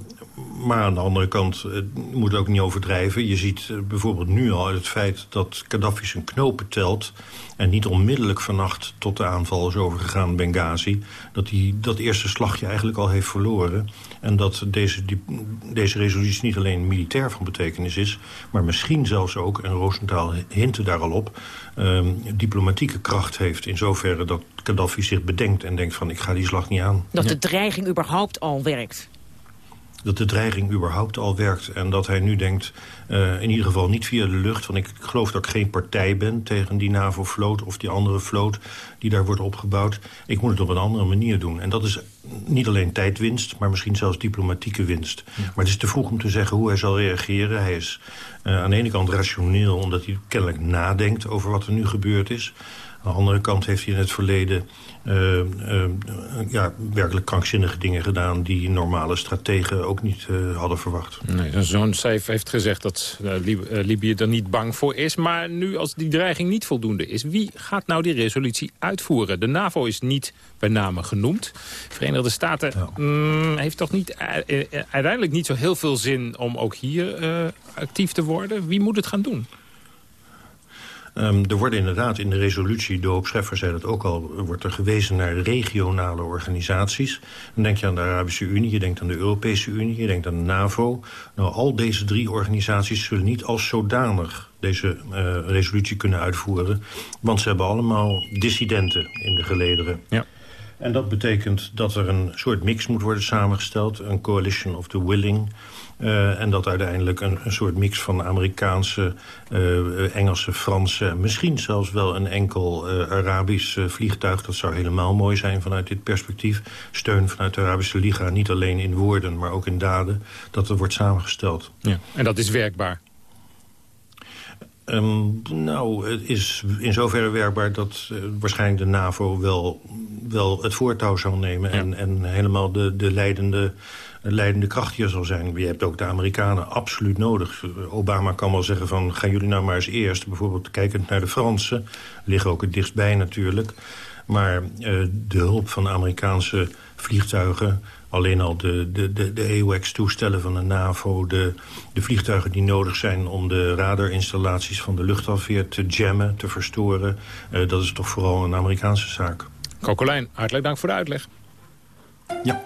S36: maar aan de andere kant uh, moet het ook niet overdrijven. Je ziet uh, bijvoorbeeld nu al het feit dat Gaddafi zijn knopen telt... en niet onmiddellijk vannacht tot de aanval is overgegaan Benghazi... dat hij dat eerste slagje eigenlijk al heeft verloren. En dat deze, die, deze resolutie niet alleen militair van betekenis is... maar misschien zelfs ook, en Roosentaal hintte daar al op... Um, diplomatieke kracht heeft in zoverre dat Gaddafi zich bedenkt... en denkt van ik ga die slag niet aan.
S13: Dat de dreiging überhaupt al werkt
S36: dat de dreiging überhaupt al werkt. En dat hij nu denkt, uh, in ieder geval niet via de lucht... want ik geloof dat ik geen partij ben tegen die NAVO-vloot... of die andere vloot die daar wordt opgebouwd. Ik moet het op een andere manier doen. En dat is niet alleen tijdwinst, maar misschien zelfs diplomatieke winst. Ja. Maar het is te vroeg om te zeggen hoe hij zal reageren. Hij is uh, aan de ene kant rationeel, omdat hij kennelijk nadenkt over wat er nu gebeurd is... Aan de andere kant heeft hij in het verleden uh, uh, ja, werkelijk krankzinnige dingen gedaan... die normale strategen ook niet uh, hadden verwacht.
S12: Nee, Zo'n Saif heeft gezegd dat Libië er niet bang voor is. Maar nu als die dreiging niet voldoende is... wie gaat nou die resolutie uitvoeren? De NAVO is niet bij name genoemd. De Verenigde Staten ja. mm, heeft toch niet, uiteindelijk niet zo heel veel zin... om ook hier actief te worden. Wie moet het gaan doen?
S36: Um, er worden inderdaad in de resolutie, de hoop Scheffer zei dat ook al... wordt er gewezen naar regionale organisaties. Dan denk je aan de Arabische Unie, je denkt aan de Europese Unie... je denkt aan de NAVO. Nou, al deze drie organisaties zullen niet als zodanig deze uh, resolutie kunnen uitvoeren. Want ze hebben allemaal dissidenten in de gelederen. Ja. En dat betekent dat er een soort mix moet worden samengesteld. Een coalition of the willing... Uh, en dat uiteindelijk een, een, soort mix van Amerikaanse, uh, Engelse, Franse... misschien zelfs wel een enkel uh, Arabisch vliegtuig. Dat zou helemaal mooi zijn vanuit dit perspectief. Steun vanuit de Arabische Liga, niet alleen in woorden, maar ook in daden. Dat er wordt samengesteld.
S12: Ja, en dat is werkbaar?
S36: Um, nou, het is in zoverre werkbaar dat uh, waarschijnlijk de NAVO wel, wel het voortouw zal nemen... Ja. En, en helemaal de, de leidende een leidende kracht hier zal zijn. Je hebt ook de Amerikanen absoluut nodig. Obama kan wel zeggen van, gaan jullie nou maar eens eerst... bijvoorbeeld kijkend naar de Fransen, liggen ook het dichtstbij natuurlijk... maar uh, de hulp van Amerikaanse vliegtuigen... alleen al de, de, de, de AWACS-toestellen van de NAVO... De, de vliegtuigen die nodig zijn om de radarinstallaties van de luchtafweer te jammen, te verstoren... Uh, dat is toch vooral een Amerikaanse zaak.
S12: Kokolijn, hartelijk dank voor de uitleg.
S36: Ja.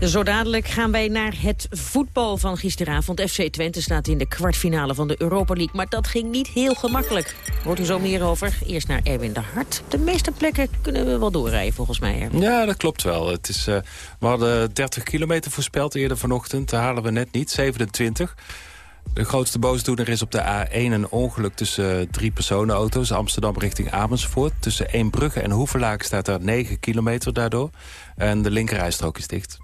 S13: Zo dadelijk gaan wij naar het voetbal van gisteravond. FC Twente staat in de kwartfinale van de Europa League. Maar dat ging niet heel gemakkelijk. Hoort u zo meer over. Eerst naar Erwin de Hart. De meeste plekken kunnen we wel doorrijden volgens mij.
S3: Ja, dat klopt wel. Het is, uh, we hadden 30 kilometer voorspeld eerder vanochtend. Dat halen we net niet, 27. De grootste boosdoener is op de A1 een ongeluk tussen drie personenauto's. Amsterdam richting Amersfoort. Tussen Eembrugge en Hoevelaak staat er 9 kilometer daardoor. En de linkerrijstrook is dicht.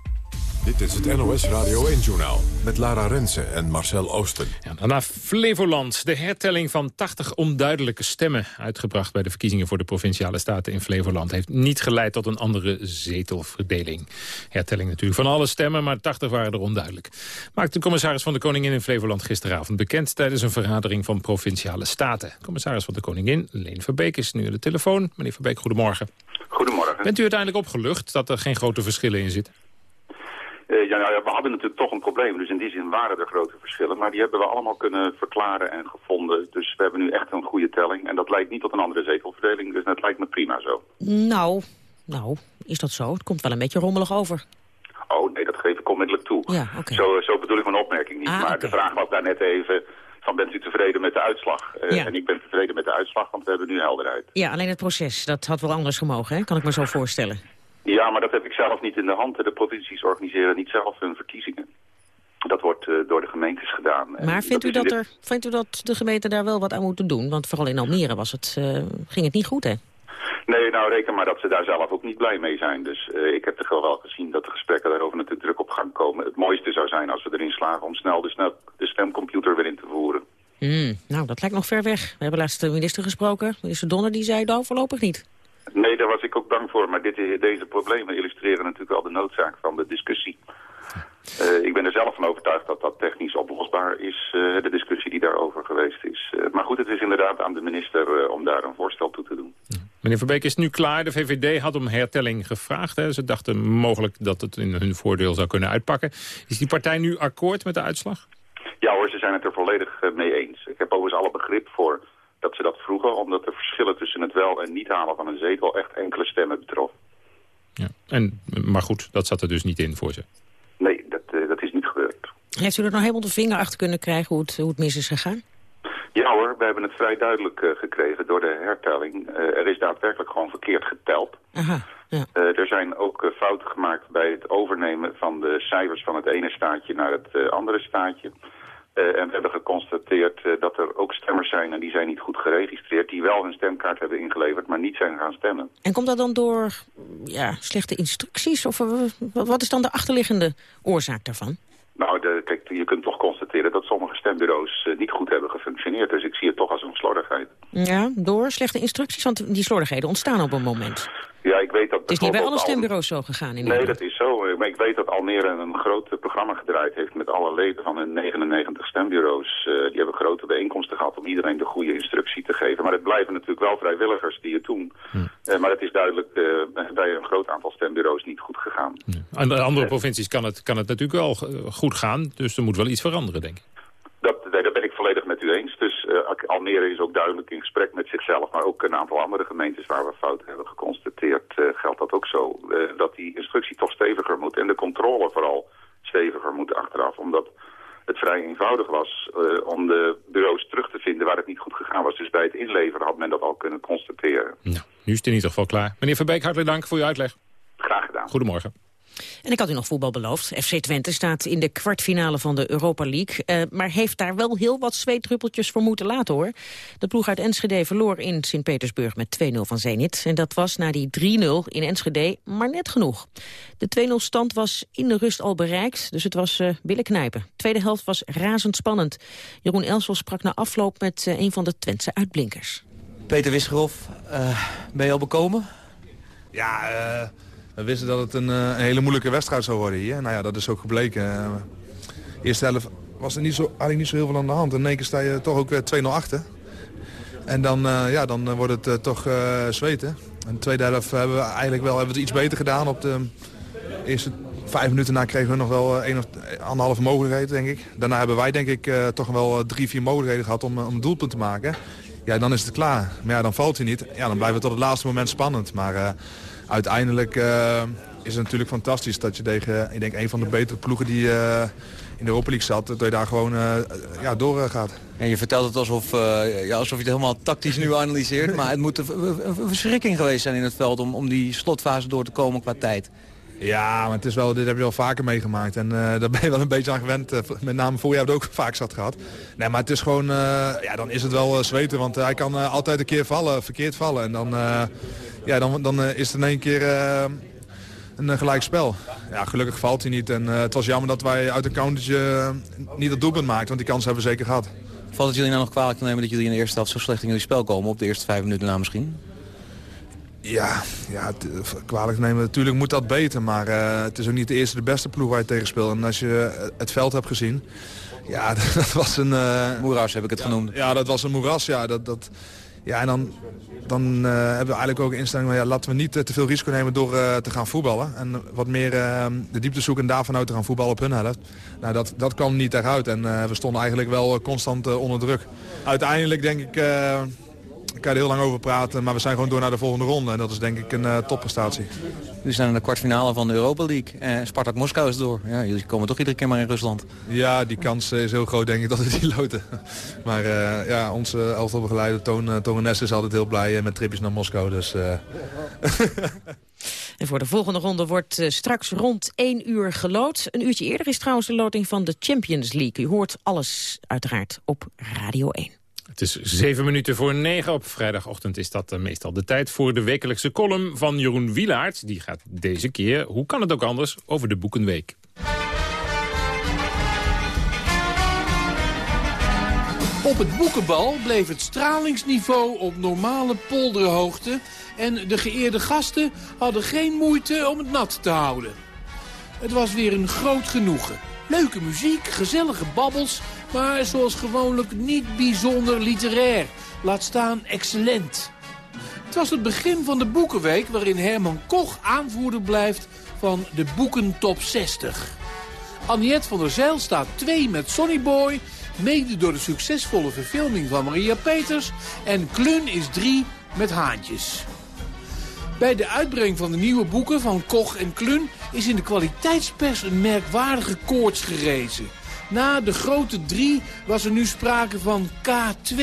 S1: Dit is het NOS Radio 1-journaal met Lara Rensen en Marcel Oosten.
S12: Ja, daarna Flevoland, de hertelling van 80 onduidelijke stemmen... uitgebracht bij de verkiezingen voor de Provinciale Staten in Flevoland... heeft niet geleid tot een andere zetelverdeling. Hertelling natuurlijk van alle stemmen, maar 80 waren er onduidelijk. Maakte de commissaris van de Koningin in Flevoland gisteravond bekend... tijdens een vergadering van Provinciale Staten. Commissaris van de Koningin, Leen Verbeek, is nu aan de telefoon. Meneer Verbeek, goedemorgen.
S37: Goedemorgen.
S12: Bent u uiteindelijk opgelucht dat er geen grote verschillen in zitten?
S37: Uh, ja, nou ja, we hadden natuurlijk toch een probleem. Dus in die zin waren er grote verschillen. Maar die hebben we allemaal kunnen verklaren en gevonden. Dus we hebben nu echt een goede telling. En dat leidt niet tot een andere zetelverdeling. Dus dat lijkt me prima zo.
S13: Nou, nou, is dat zo? Het komt wel een beetje rommelig over.
S37: Oh, nee, dat geef ik onmiddellijk toe.
S13: Ja, okay.
S37: zo, zo bedoel ik mijn opmerking niet.
S13: Ah,
S37: maar
S13: okay.
S37: de vraag was daar net even... Van, bent u tevreden met de uitslag? Uh,
S13: ja.
S37: En ik ben tevreden met de uitslag, want we hebben nu helderheid.
S13: Ja, alleen het proces, dat had wel anders gemogen, hè? kan ik me zo voorstellen.
S37: Ja, maar dat heb ik zelf niet in de hand. De provincies organiseren niet zelf hun verkiezingen. Dat wordt uh, door de gemeentes gedaan.
S13: Maar vindt u, dat er, vindt u dat de gemeente daar wel wat aan moeten doen? Want vooral in Almere was het, uh, ging het niet goed, hè?
S37: Nee, nou reken maar dat ze daar zelf ook niet blij mee zijn. Dus uh, ik heb toch wel gezien dat de gesprekken daarover natuurlijk druk op gang komen. Het mooiste zou zijn als we erin slagen om snel de, snel, de stemcomputer weer in te voeren.
S13: Mm, nou, dat lijkt nog ver weg. We hebben laatst de minister gesproken. Minister Donner die zei, nou, voorlopig niet.
S37: Nee, daar was ik ook bang voor. Maar dit, deze problemen illustreren natuurlijk wel de noodzaak van de discussie. Uh, ik ben er zelf van overtuigd dat dat technisch oplosbaar is, uh, de discussie die daarover geweest is. Uh, maar goed, het is inderdaad aan de minister om daar een voorstel toe te doen.
S12: Meneer Verbeek is nu klaar. De VVD had om hertelling gevraagd. Hè. Ze dachten mogelijk dat het in hun voordeel zou kunnen uitpakken. Is die partij nu akkoord met de uitslag?
S37: Ja hoor, ze zijn het er volledig mee eens. Ik heb overigens alle begrip voor dat ze dat vroegen... omdat de verschillen tussen het wel en niet halen van een zetel echt enkele stemmen betrof.
S12: Ja. En, maar goed, dat zat er dus niet in voor ze.
S37: Nee, dat, uh, dat is niet gebeurd.
S13: Heeft u er nog helemaal de vinger achter kunnen krijgen hoe het, hoe het mis is gegaan?
S37: Ja hoor, we hebben het vrij duidelijk uh, gekregen door de hertelling. Uh, er is daadwerkelijk gewoon verkeerd geteld.
S13: Aha, ja.
S37: er zijn ook fouten gemaakt bij het overnemen van de cijfers van het ene staatje naar het andere staatje. Uh, en we hebben geconstateerd uh, dat er ook stemmers zijn, en die zijn niet goed geregistreerd... die wel hun stemkaart hebben ingeleverd, maar niet zijn gaan stemmen.
S13: En komt dat dan door ja, slechte instructies? Of uh, wat is dan de achterliggende oorzaak daarvan?
S37: Nou, de, kijk, je kunt toch constateren dat sommige stembureaus niet goed hebben gefunctioneerd. Dus ik zie het toch als een slordigheid.
S13: Ja, door slechte instructies, want die slordigheden ontstaan op een moment.
S37: Ja, ik weet dat...
S13: Het is niet bij alle stembureaus zo gegaan in
S37: Nee, dat is zo. Maar ik weet dat Almere een groot programma gedraaid heeft met alle leden van hun 99 stembureaus. Uh, die hebben grote bijeenkomsten gehad om iedereen de goede instructie te geven. Maar het blijven natuurlijk wel vrijwilligers die het doen. Hm. Uh, maar het is duidelijk uh, bij een groot aantal stembureaus niet goed gegaan.
S12: Aan de andere provincies kan het, kan het natuurlijk wel goed gaan. Dus er moet wel iets veranderen, denk ik.
S37: Dat, daar ben ik volledig met u eens. Dus uh, Almere is ook duidelijk in gesprek met zichzelf, maar ook een aantal andere gemeentes waar we fouten hebben geconstateerd, uh, geldt dat ook zo. Uh, dat die instructie toch steviger moet en de controle vooral steviger moet achteraf, omdat het vrij eenvoudig was om de bureaus terug te vinden waar het niet goed gegaan was. Dus bij het inleveren had men dat al kunnen constateren.
S12: Nou, nu is het in ieder geval klaar. Meneer Verbeek, hartelijk dank voor uw uitleg.
S37: Graag gedaan.
S12: Goedemorgen.
S13: En ik had u nog voetbal beloofd. FC Twente staat in de kwartfinale van de Europa League. Uh, maar heeft daar wel heel wat zweetdruppeltjes voor moeten laten, hoor. De ploeg uit Enschede verloor in Sint-Petersburg met 2-0 van Zenit. En dat was na die 3-0 in Enschede maar net genoeg. De 2-0 stand was in de rust al bereikt, dus het was uh, billen knijpen. tweede helft was razendspannend. Jeroen Elsel sprak na afloop met uh, een van de Twentse uitblinkers.
S38: Peter Wisgerhoff, ben je al bekomen?
S39: Ja, we wisten dat het een, een, hele moeilijke wedstrijd zou worden hier. Nou ja, dat is ook gebleken. De eerste helft was er niet zo, eigenlijk niet zo heel veel aan de hand. In één keer sta je toch ook weer 2-0 achter. En dan, ja, dan wordt het toch uh, zweten. En de tweede helft hebben we eigenlijk wel hebben we het iets beter gedaan. Op de eerste vijf minuten na kregen we nog wel één of anderhalve mogelijkheid, denk ik. Daarna hebben wij denk ik toch wel drie, vier mogelijkheden gehad om, om een doelpunt te maken. Ja, dan is het klaar. Maar ja, dan valt hij niet. Ja, dan blijft het tot het laatste moment spannend. Maar uiteindelijk uh, is het natuurlijk fantastisch dat je tegen ik denk, een van de betere ploegen die uh, in de Europa League zat, dat je daar gewoon ja, door gaat.
S38: En je vertelt het alsof, ja, alsof je het helemaal tactisch nu analyseert, maar het moet een verschrikking geweest zijn in het veld om, om die slotfase door te komen qua tijd.
S39: Ja, maar het is wel, dit heb je wel vaker meegemaakt. En uh, daar ben je wel een beetje aan gewend. Uh, met name voor jou het ook vaak zat gehad. Nee, maar het is gewoon, uh, ja, dan is het wel zweten. Want hij kan altijd een keer vallen, verkeerd vallen. En dan, ja, dan, dan is het in één keer een gelijk spel. Ja, gelukkig valt hij niet. En het was jammer dat wij uit een countertje niet het doelpunt maakten. Want die kans hebben we zeker gehad.
S38: Valt het jullie nou nog kwalijk te nemen dat jullie in de eerste helft zo slecht in jullie spel komen? Op de eerste vijf minuten na misschien?
S39: Ja, ja kwalijk nemen. Natuurlijk moet dat beter. Maar uh, het is ook niet de eerste de beste ploeg waar je tegen speelt. En als je het veld hebt gezien... <laughs> Ja, <laughs> dat was een... Uh,
S38: moeras heb ik het genoemd.
S39: Ja, dat was een moeras. Ja, dat, dat, ja en dan, dan uh, hebben we eigenlijk ook een instelling... van ja, laten we niet te veel risico nemen door te gaan voetballen. En wat meer de diepte zoeken en daarvan uit te gaan voetballen op hun helft. Nou, dat, dat kwam niet eruit. En we stonden eigenlijk wel constant onder druk. Uiteindelijk denk ik... Ik kan er heel lang over praten, maar we zijn gewoon door naar de volgende ronde. En dat is denk ik een uh, topprestatie.
S38: We zijn in de kwartfinale van de Europa League. Eh, Spartak Moskou is door. Ja, jullie komen toch iedere keer maar in Rusland.
S39: Ja, die kans is heel groot denk ik dat we die loten. <laughs> Maar uh, ja, onze elftalbegeleider Toon, uh, Toon is altijd heel blij met tripjes naar Moskou. Dus, <laughs>
S13: En voor de volgende ronde wordt uh, straks rond 1 uur gelood. Een uurtje eerder is trouwens de loting van de Champions League. U hoort alles uiteraard op Radio 1.
S12: Het is zeven minuten voor negen. Op vrijdagochtend is dat meestal de tijd voor de wekelijkse column van Jeroen Wielaert. Die gaat deze keer, hoe kan het ook anders, over de Boekenweek.
S40: Op het boekenbal bleef het stralingsniveau op normale polderhoogte... en de geëerde gasten hadden geen moeite om het nat te houden. Het was weer een groot genoegen. Leuke muziek, gezellige babbels maar zoals gewoonlijk niet bijzonder literair. Laat staan excellent. Het was het begin van de Boekenweek waarin Herman Koch aanvoerder blijft van de Boeken Top 60. Aniette van der Zijl staat 2 met Sonny Boy, mede door de succesvolle verfilming van Maria Peters. En Klun is 3 met Haantjes. Bij de uitbreng van de nieuwe boeken van Koch en Klun is in de kwaliteitspers een merkwaardige koorts gerezen. Na de grote drie was er nu sprake van K2.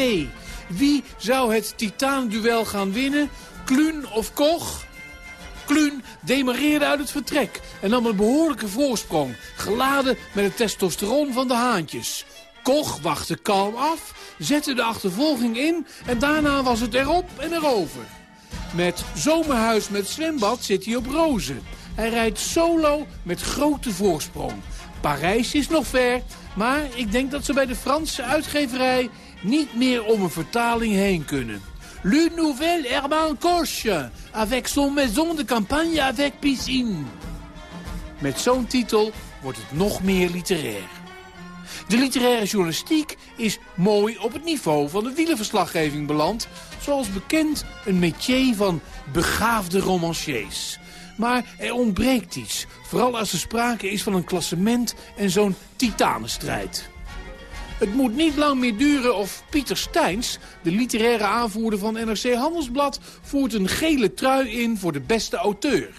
S40: Wie zou het titaanduel gaan winnen? Kluun of Koch? Kluun demareerde uit het vertrek en nam een behoorlijke voorsprong, geladen met het testosteron van de haantjes. Koch wachtte kalm af, zette de achtervolging in en daarna was het erop en erover. Met zomerhuis met zwembad zit hij op rozen. Hij rijdt solo met grote voorsprong. Parijs is nog ver, maar ik denk dat ze bij de Franse uitgeverij niet meer om een vertaling heen kunnen. Le Nouvel Herman Koche, avec son maison de campagne avec piscine. Met zo'n titel wordt het nog meer literair. De literaire journalistiek is mooi op het niveau van de wielenverslaggeving beland. Zoals bekend een métier van begaafde romanciers. Maar er ontbreekt iets. Vooral als er sprake is van een klassement en zo'n titanenstrijd. Het moet niet lang meer duren of Pieter Steins, de literaire aanvoerder van NRC Handelsblad... voert een gele trui in voor de beste auteur.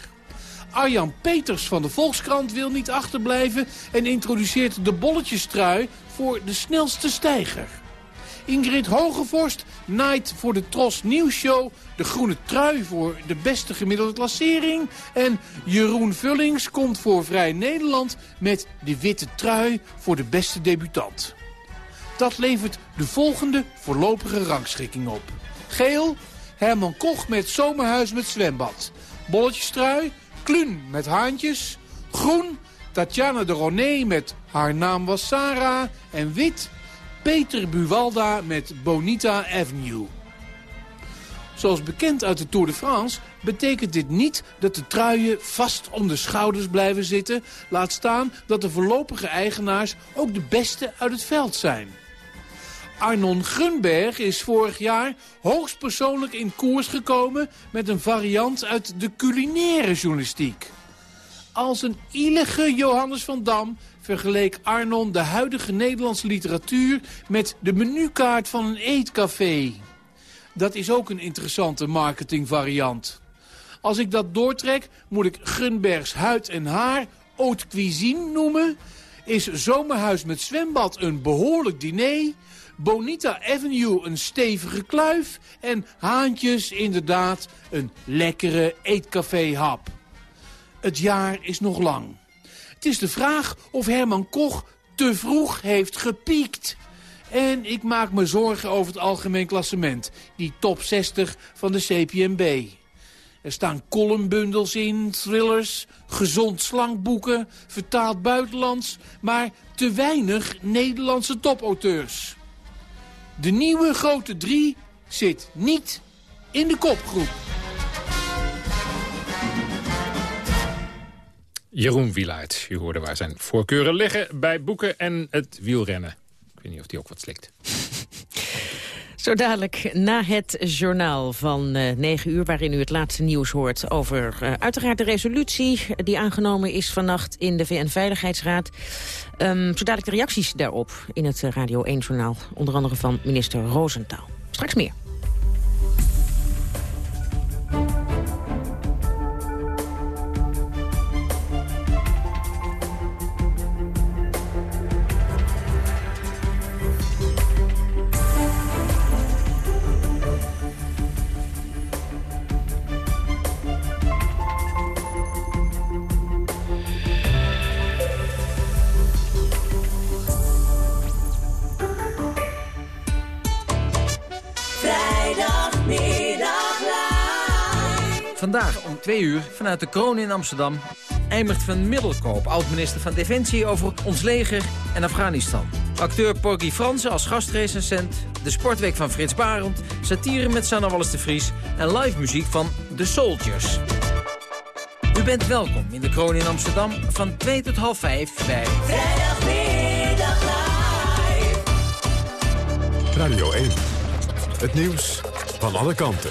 S40: Arjan Peters van de Volkskrant wil niet achterblijven... en introduceert de bolletjestrui voor de snelste stijger. Ingrid Hogevorst naait voor de Tros Nieuwsshow de groene trui voor de beste gemiddelde klassering. En Jeroen Vullings komt voor Vrij Nederland met de witte trui voor de beste debutant. Dat levert de volgende voorlopige rangschikking op. Geel, Herman Koch met zomerhuis met zwembad. Bolletjestrui, Kluun met haantjes. Groen, Tatjana de Roné met haar naam was Sarah. En wit, Peter Buwalda met Bonita Avenue. Zoals bekend uit de Tour de France betekent dit niet dat de truien vast om de schouders blijven zitten. Laat staan dat de voorlopige eigenaars ook de beste uit het veld zijn. Arnon Grunberg is vorig jaar hoogstpersoonlijk in koers gekomen... met een variant uit de culinaire journalistiek. Als een ielige Johannes van Dam vergeleek Arnon de huidige Nederlandse literatuur... met de menukaart van een eetcafé. Dat is ook een interessante marketingvariant. Als ik dat doortrek, moet ik Grunbergs huid en haar haute cuisine noemen... Is Zomerhuis met zwembad een behoorlijk diner... Bonita Avenue een stevige kluif... en Haantjes inderdaad een lekkere eetcafé-hap. Het jaar is nog lang. Het is de vraag of Herman Koch te vroeg heeft gepiekt. En ik maak me zorgen over het algemeen klassement. Die top 60 van de CPMB. Er staan columnbundels in, thrillers, gezond slankboeken, vertaald buitenlands... maar te weinig Nederlandse topauteurs. De nieuwe grote drie zit niet in de kopgroep.
S12: Jeroen Wielaert, u hoorde waar zijn voorkeuren liggen bij boeken en het wielrennen. Ik weet niet of hij ook wat slikt.
S13: Zo dadelijk na het journaal van uh, 9 uur... waarin u het laatste nieuws hoort over uh, uiteraard de resolutie... die aangenomen is vannacht in de VN-veiligheidsraad. Um, zo dadelijk de reacties daarop in het uh, Radio 1-journaal. Onder andere van minister Roosentaal. Straks meer.
S41: Vandaag om twee uur vanuit de kroon in Amsterdam... Eimert van Middelkoop, oud-minister van Defensie... over ons leger en Afghanistan. Acteur Porgy Fransen als gastrecensent... de sportweek van Frits Barend... satire met Sanne Wallis de Vries... en live muziek van The Soldiers. U bent welkom in de kroon in Amsterdam van 2 tot half 5 bij...
S33: Vrijdagmiddag live.
S1: Radio 1. Het nieuws van alle kanten.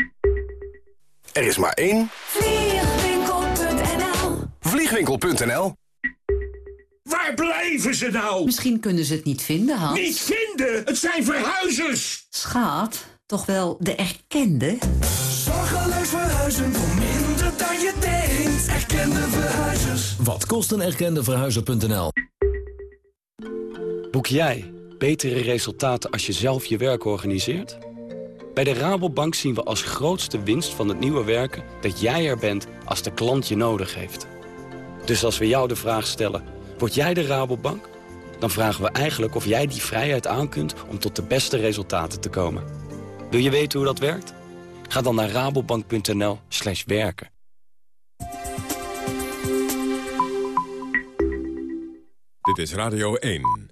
S42: Er is maar één.
S33: Vliegwinkel.nl
S42: Vliegwinkel.nl
S43: Waar blijven ze nou?
S44: Misschien kunnen ze het niet vinden, Hans.
S43: Niet vinden? Het zijn verhuizers!
S44: Schaat,
S45: toch wel de erkende?
S46: Zorgeloos verhuizen voor minder dan je denkt. Erkende verhuizers.
S47: Wat kost een erkende verhuizer.nl?
S44: Boek jij betere resultaten als je zelf je werk organiseert? Bij de Rabobank zien we als grootste winst van het nieuwe werken... dat jij er bent als de klant je nodig heeft. Dus als we jou de vraag stellen, word jij de Rabobank? Dan vragen we eigenlijk of jij die vrijheid aankunt om tot de beste resultaten te komen. Wil je weten hoe dat werkt? Ga dan naar rabobank.nl slash werken.
S1: Dit is Radio 1.